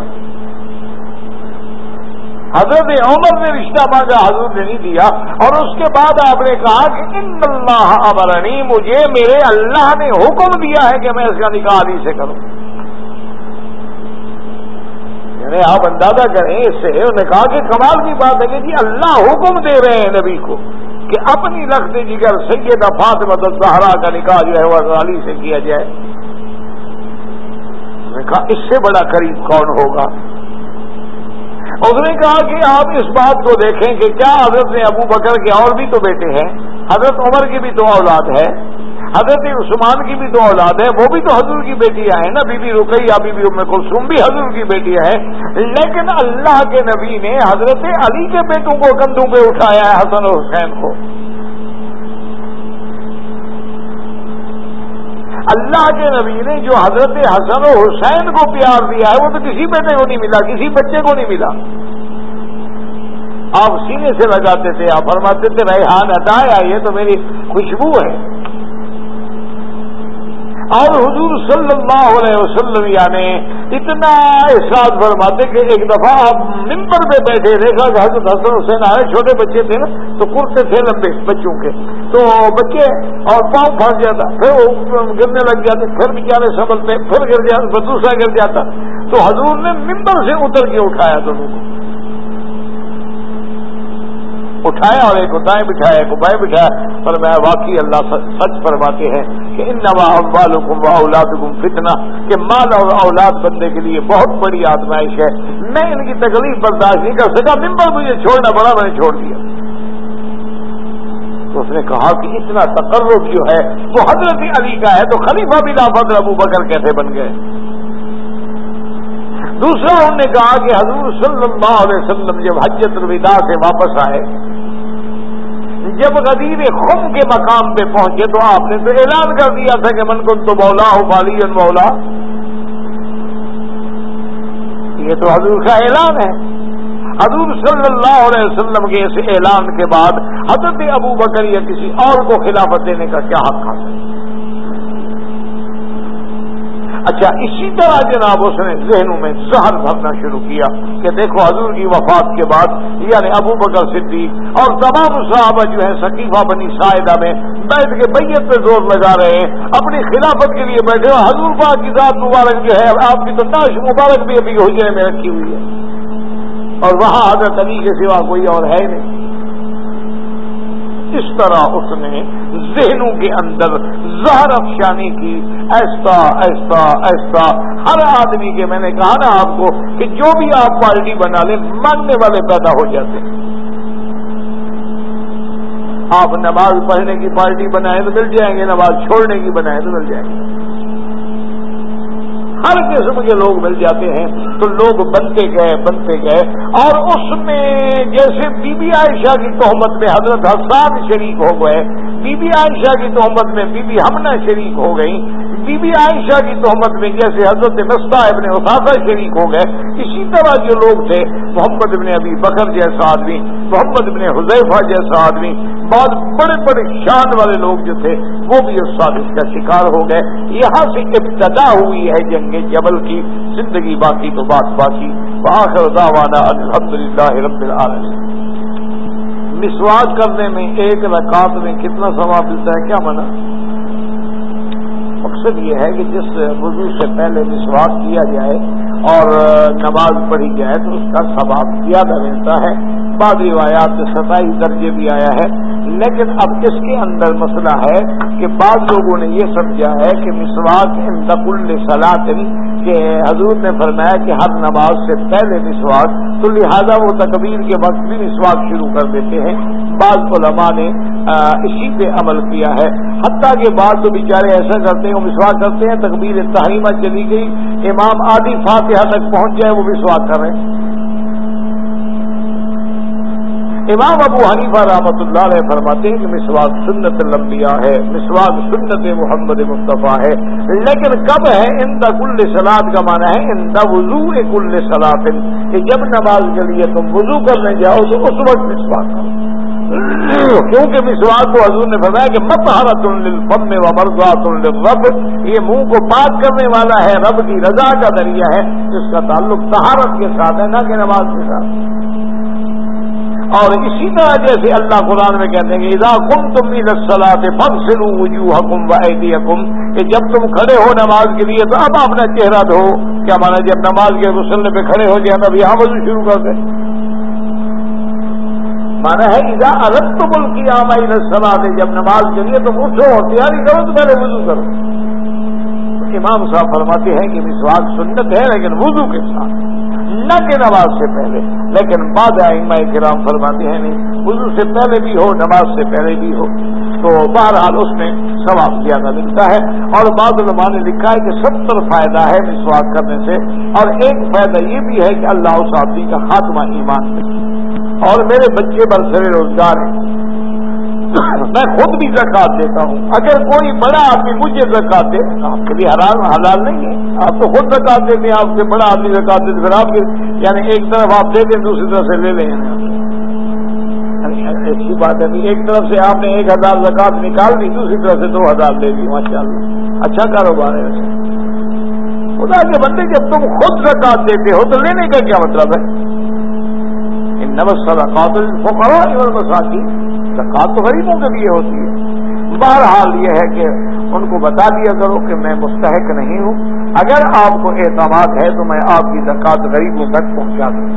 حضرت عمر نے رشتہ مانگا، حضور نے نہیں دیا۔ اور اس کے بعد آپ نے کہا کہ ان اللہ امرنی، مجھے میرے اللہ نے حکم دیا ہے کہ میں اس کا نکاح علی سے کروں۔ یعنی آپ اندازہ کریں اس سے، انہوں نے کہا کہ کمال کی بات ہے کہ جی اللہ حکم دے رہے ہیں نبی کو۔ کہ اپنی رقص جگر سیدہ فاطمہ الزہرا کا نکاح جو ہے وہ علی سے کیا جائے۔ نے کہا، اس سے بڑا قریب کون ہوگا؟ اس نے کہا کہ آپ اس بات کو دیکھیں کہ کیا حضرت نے ابو بکر کے اور بھی تو بیٹے ہیں، حضرت عمر کی بھی تو اولاد ہے حضرت عثمان کی بھی تو اولاد ہے وہ بھی تو حضور کی بیٹیاں ہیں نا؟ Be be Ruqaiya, be be ام کلثوم بھی حضور کی بیٹیاں ہیں۔ لیکن اللہ کے نبی نے حضرت علی کے بیٹوں کو کندھوں پہ اٹھایا ہے، حسن حسین کو۔ اللہ کے نبی نے جو حضرت حسن و حسین کو پیار دیا ہے، وہ تو کسی بیٹے کو نہیں ملا، کسی بچے کو نہیں ملا۔ آپ سینے سے لگاتے تھے، آپ فرماتے تھے ریحان ہٹایا یہ تو میری خوشبو ہے۔ اور حضور صلی اللہ علیہ وسلم یعنی اتنا احساس فرماتے کہ ایک دفعہ آپ ممبر پہ بیٹھے، دیکھا کہ حضرت حسن حسین آئے، چھوٹے بچے تھے نا، تو کرتے تھے لمبے بچوں کے۔ تو بچے اور پاؤں پھنس جاتا پھر وہ گرنے لگ جاتے پھر بیچارے سنبھلتے، پھر گر جاتا، پھر دوسرا گر جاتا۔ تو حضور نے ممبر سے اتر کے اٹھایا دونوں کو۔ اٹھایا اور ایک دائیں بٹھایا، ایک بائیں بٹھایا، پر میں واقعی اللہ سچ فرماتے ہیں کہ ان نوا والم و اولاد فتنا کہ مال اور اولاد بننے کے لیے بہت بڑی آزمائش ہے۔ میں ان کی تکلیف برداشت نہیں کر سکا ممبر مجھے چھوڑنا پڑا میں نے چھوڑ دیا۔ تو اس نے کہا کہ اتنا تقرب جو ہے، وہ حضرت علی کا ہے، تو خلیفہ بھی لافت ابو بکر کیسے بن گئے؟ دوسرا انہوں نے کہا کہ حضور صلی اللہ علیہ وسلم جب حجت الوداع سے واپس آئے جب غدیر خم کے مقام پہ پہنچے تو آپ نے تو اعلان کر دیا تھا کہ من کن تو مولا ہو بالی مولا۔ یہ تو حضور کا اعلان ہے۔ حضور صلی اللہ علیہ وسلم کے اس اعلان کے بعد حضرت ابو بکر یا کسی اور کو خلافت دینے کا کیا حق حاصل اچھا اسی طرح جناب اس نے ذہنوں میں زہر بھرنا شروع کیا کہ دیکھو حضور کی وفات کے بعد یعنی ابو بکر صدیق اور تمام صحابہ جو ہیں ثقیفہ بنی سائدہ میں بیٹھ کے بیت پہ زور لگا رہے ہیں، اپنی خلافت کے لیے بیٹھے حضور پاک کی ذات مبارک جو ہے، آپ کی تو تاش مبارک بھی ابھی حجرے میں رکھی ہوئی ہے۔ اور وہاں حضرت علی کے سوا کوئی اور ہے نہیں۔ اس طرح اس نے ذہنوں کے اندر زہر افشانی کی ایسا ایسا ایسا۔ ہر آدمی کے میں نے کہا نا آپ کو کہ جو بھی آپ پارٹی بنا لیں، ماننے والے پیدا ہو جاتے ہیں۔ آپ نماز پڑھنے کی پارٹی بنائیں تو مل جائیں گے، نماز چھوڑنے کی بنائیں تو مل جائیں گے۔ ہر قسم کے لوگ مل جاتے ہیں، تو لوگ بنتے گئے بنتے گئے۔ اور اس میں جیسے بی بی عائشہ کی تہمت میں حضرت حسان شریک ہو گئے، بی بی عائشہ کی تہمت میں بی بی ہمنا شریک ہو گئی بی بی عائشہ کی تہمت میں جیسے حضرت نستا ابن اثاثہ شریک ہو گئے اسی طرح جو لوگ تھے، محمد ابن ابی بکر جیسا آدمی، محمد ابن حذیفہ جیسا آدمی بعض بڑے بڑے شان والے لوگ جو تھے، وہ بھی اس سازش کا شکار ہو گئے۔ یہاں سے ابتدا ہوئی ہے جنگ جبل کی، زندگی باقی تو بات باقی۔ بآخر دعوانا الحمد للہ رب العالمین۔ مسواک کرنے میں ایک رکعت میں کتنا ثواب ملتا ہے؟ کیا منع مقصد یہ ہے کہ جس وضو سے پہلے مسواک کیا جائے اور نماز پڑھی جائے تو اس کا ثواب زیادہ رہتا ہے۔ بعض روایات سے ستائیس درجے بھی آیا ہے۔ لیکن اب اس کے اندر مسئلہ ہے کہ بعض لوگوں نے یہ سمجھا ہے کہ مسواک انتقل صلاح کہ حضور نے فرمایا کہ ہر نماز سے پہلے مسواک، تو لہذا وہ تکبیر کے وقت بھی مسواک شروع کر دیتے ہیں۔ بعض علماء نے اسی پہ عمل کیا ہے۔ حتیٰ کے بعد تو بیچارے ایسا کرتے ہیں، وہ مسواک کرتے ہیں، تقبیر تحریمہ چلی گئی، امام آدھی فاتحہ تک پہنچ جائے، وہ مسواک کر رہے ہیں۔ امام ابو حنیفہ رحمۃ اللہ علیہ فرماتے ہیں کہ مسواک سنت لمبیا ہے، مسواک سنت محمد مصطفیٰ ہے۔ لیکن کب ہے ان دا کل سلاد کا معنی ہے ان دا وضو کل سلاد کہ جب نماز کے لیے تم وضو کرنے جاؤ تو اس وقت مسواک کرو۔ کیونکہ مسواک کو حضور نے فرمایا کہ مت حرت الفم و مرضات رب یہ منہ کو پاک کرنے والا ہے، رب کی رضا کا ذریعہ ہے، جس کا تعلق تہارت کے ساتھ ہے، نہ کہ نماز کے ساتھ۔ اور اسی طرح جیسے اللہ قرآن میں کہتے ہیں کہ ادا کم تم نسلاتے فن سلو وجو حکم و حکم کہ جب تم کھڑے ہو نماز کے لیے تو اب اپنا چہرہ دھو۔ کیا مانا جی؟ جب نماز کے مسلم پہ کھڑے ہو جائے تب یہاں وضو شروع کر دیں۔ مانا ہے ادا الگ تو ملک کی آمائی نسلاتے جب نماز کے لیے تم اٹھو تیاری کرو تو پہلے وضو کرو امام صاحب فرماتے ہیں کہ مسواک سنت ہے، لیکن وضو کے ساتھ، نہ کہ نماز سے پہلے۔ لیکن بعد آئمہ کرام فرماتے ہیں، نہیں، وضو سے پہلے بھی ہو، نماز سے پہلے بھی ہو۔ تو بہرحال اس میں ثواب زیادہ ملتا ہے۔ اور بعض علماء نے لکھا ہے کہ ستر فائدہ ہے مسواک کرنے سے۔ اور ایک فائدہ یہ بھی ہے کہ اللہ اس آدمی کا خاتمہ ایمان میں۔ اور میرے بچے برسر روزگار ہیں میں خود بھی زکات دیتا ہوں۔ اگر کوئی بڑا آدمی مجھے زکات دے، آپ کے لیے حلال حلال نہیں ہے۔ آپ تو خود زکات دیتے ہیں، آپ سے بڑا آدمی زکات دیتے پھر آپ کے یعنی ایک طرف آپ دے دیں دوسری طرف سے لے لیں۔ یعنی اچھی بات ہے ایک طرف سے آپ نے ایک ہزار زکات نکال دی، دوسری طرف سے دو ہزار لے لی ماشاء اللہ اچھا کاروبار ہے۔ خدا کے بندے، جب تم خود زکات دیتے ہو تو لینے کا کیا مطلب ہے؟ ان صدقات الفقراء والمساکین زکات تو غریبوں کے لیے ہوتی ہے۔ بہرحال یہ ہے کہ ان کو بتا دیا کرو کہ میں مستحق نہیں ہوں۔ اگر آپ کو اعتماد ہے تو میں آپ کی زکات غریبوں تک پہنچا دوں۔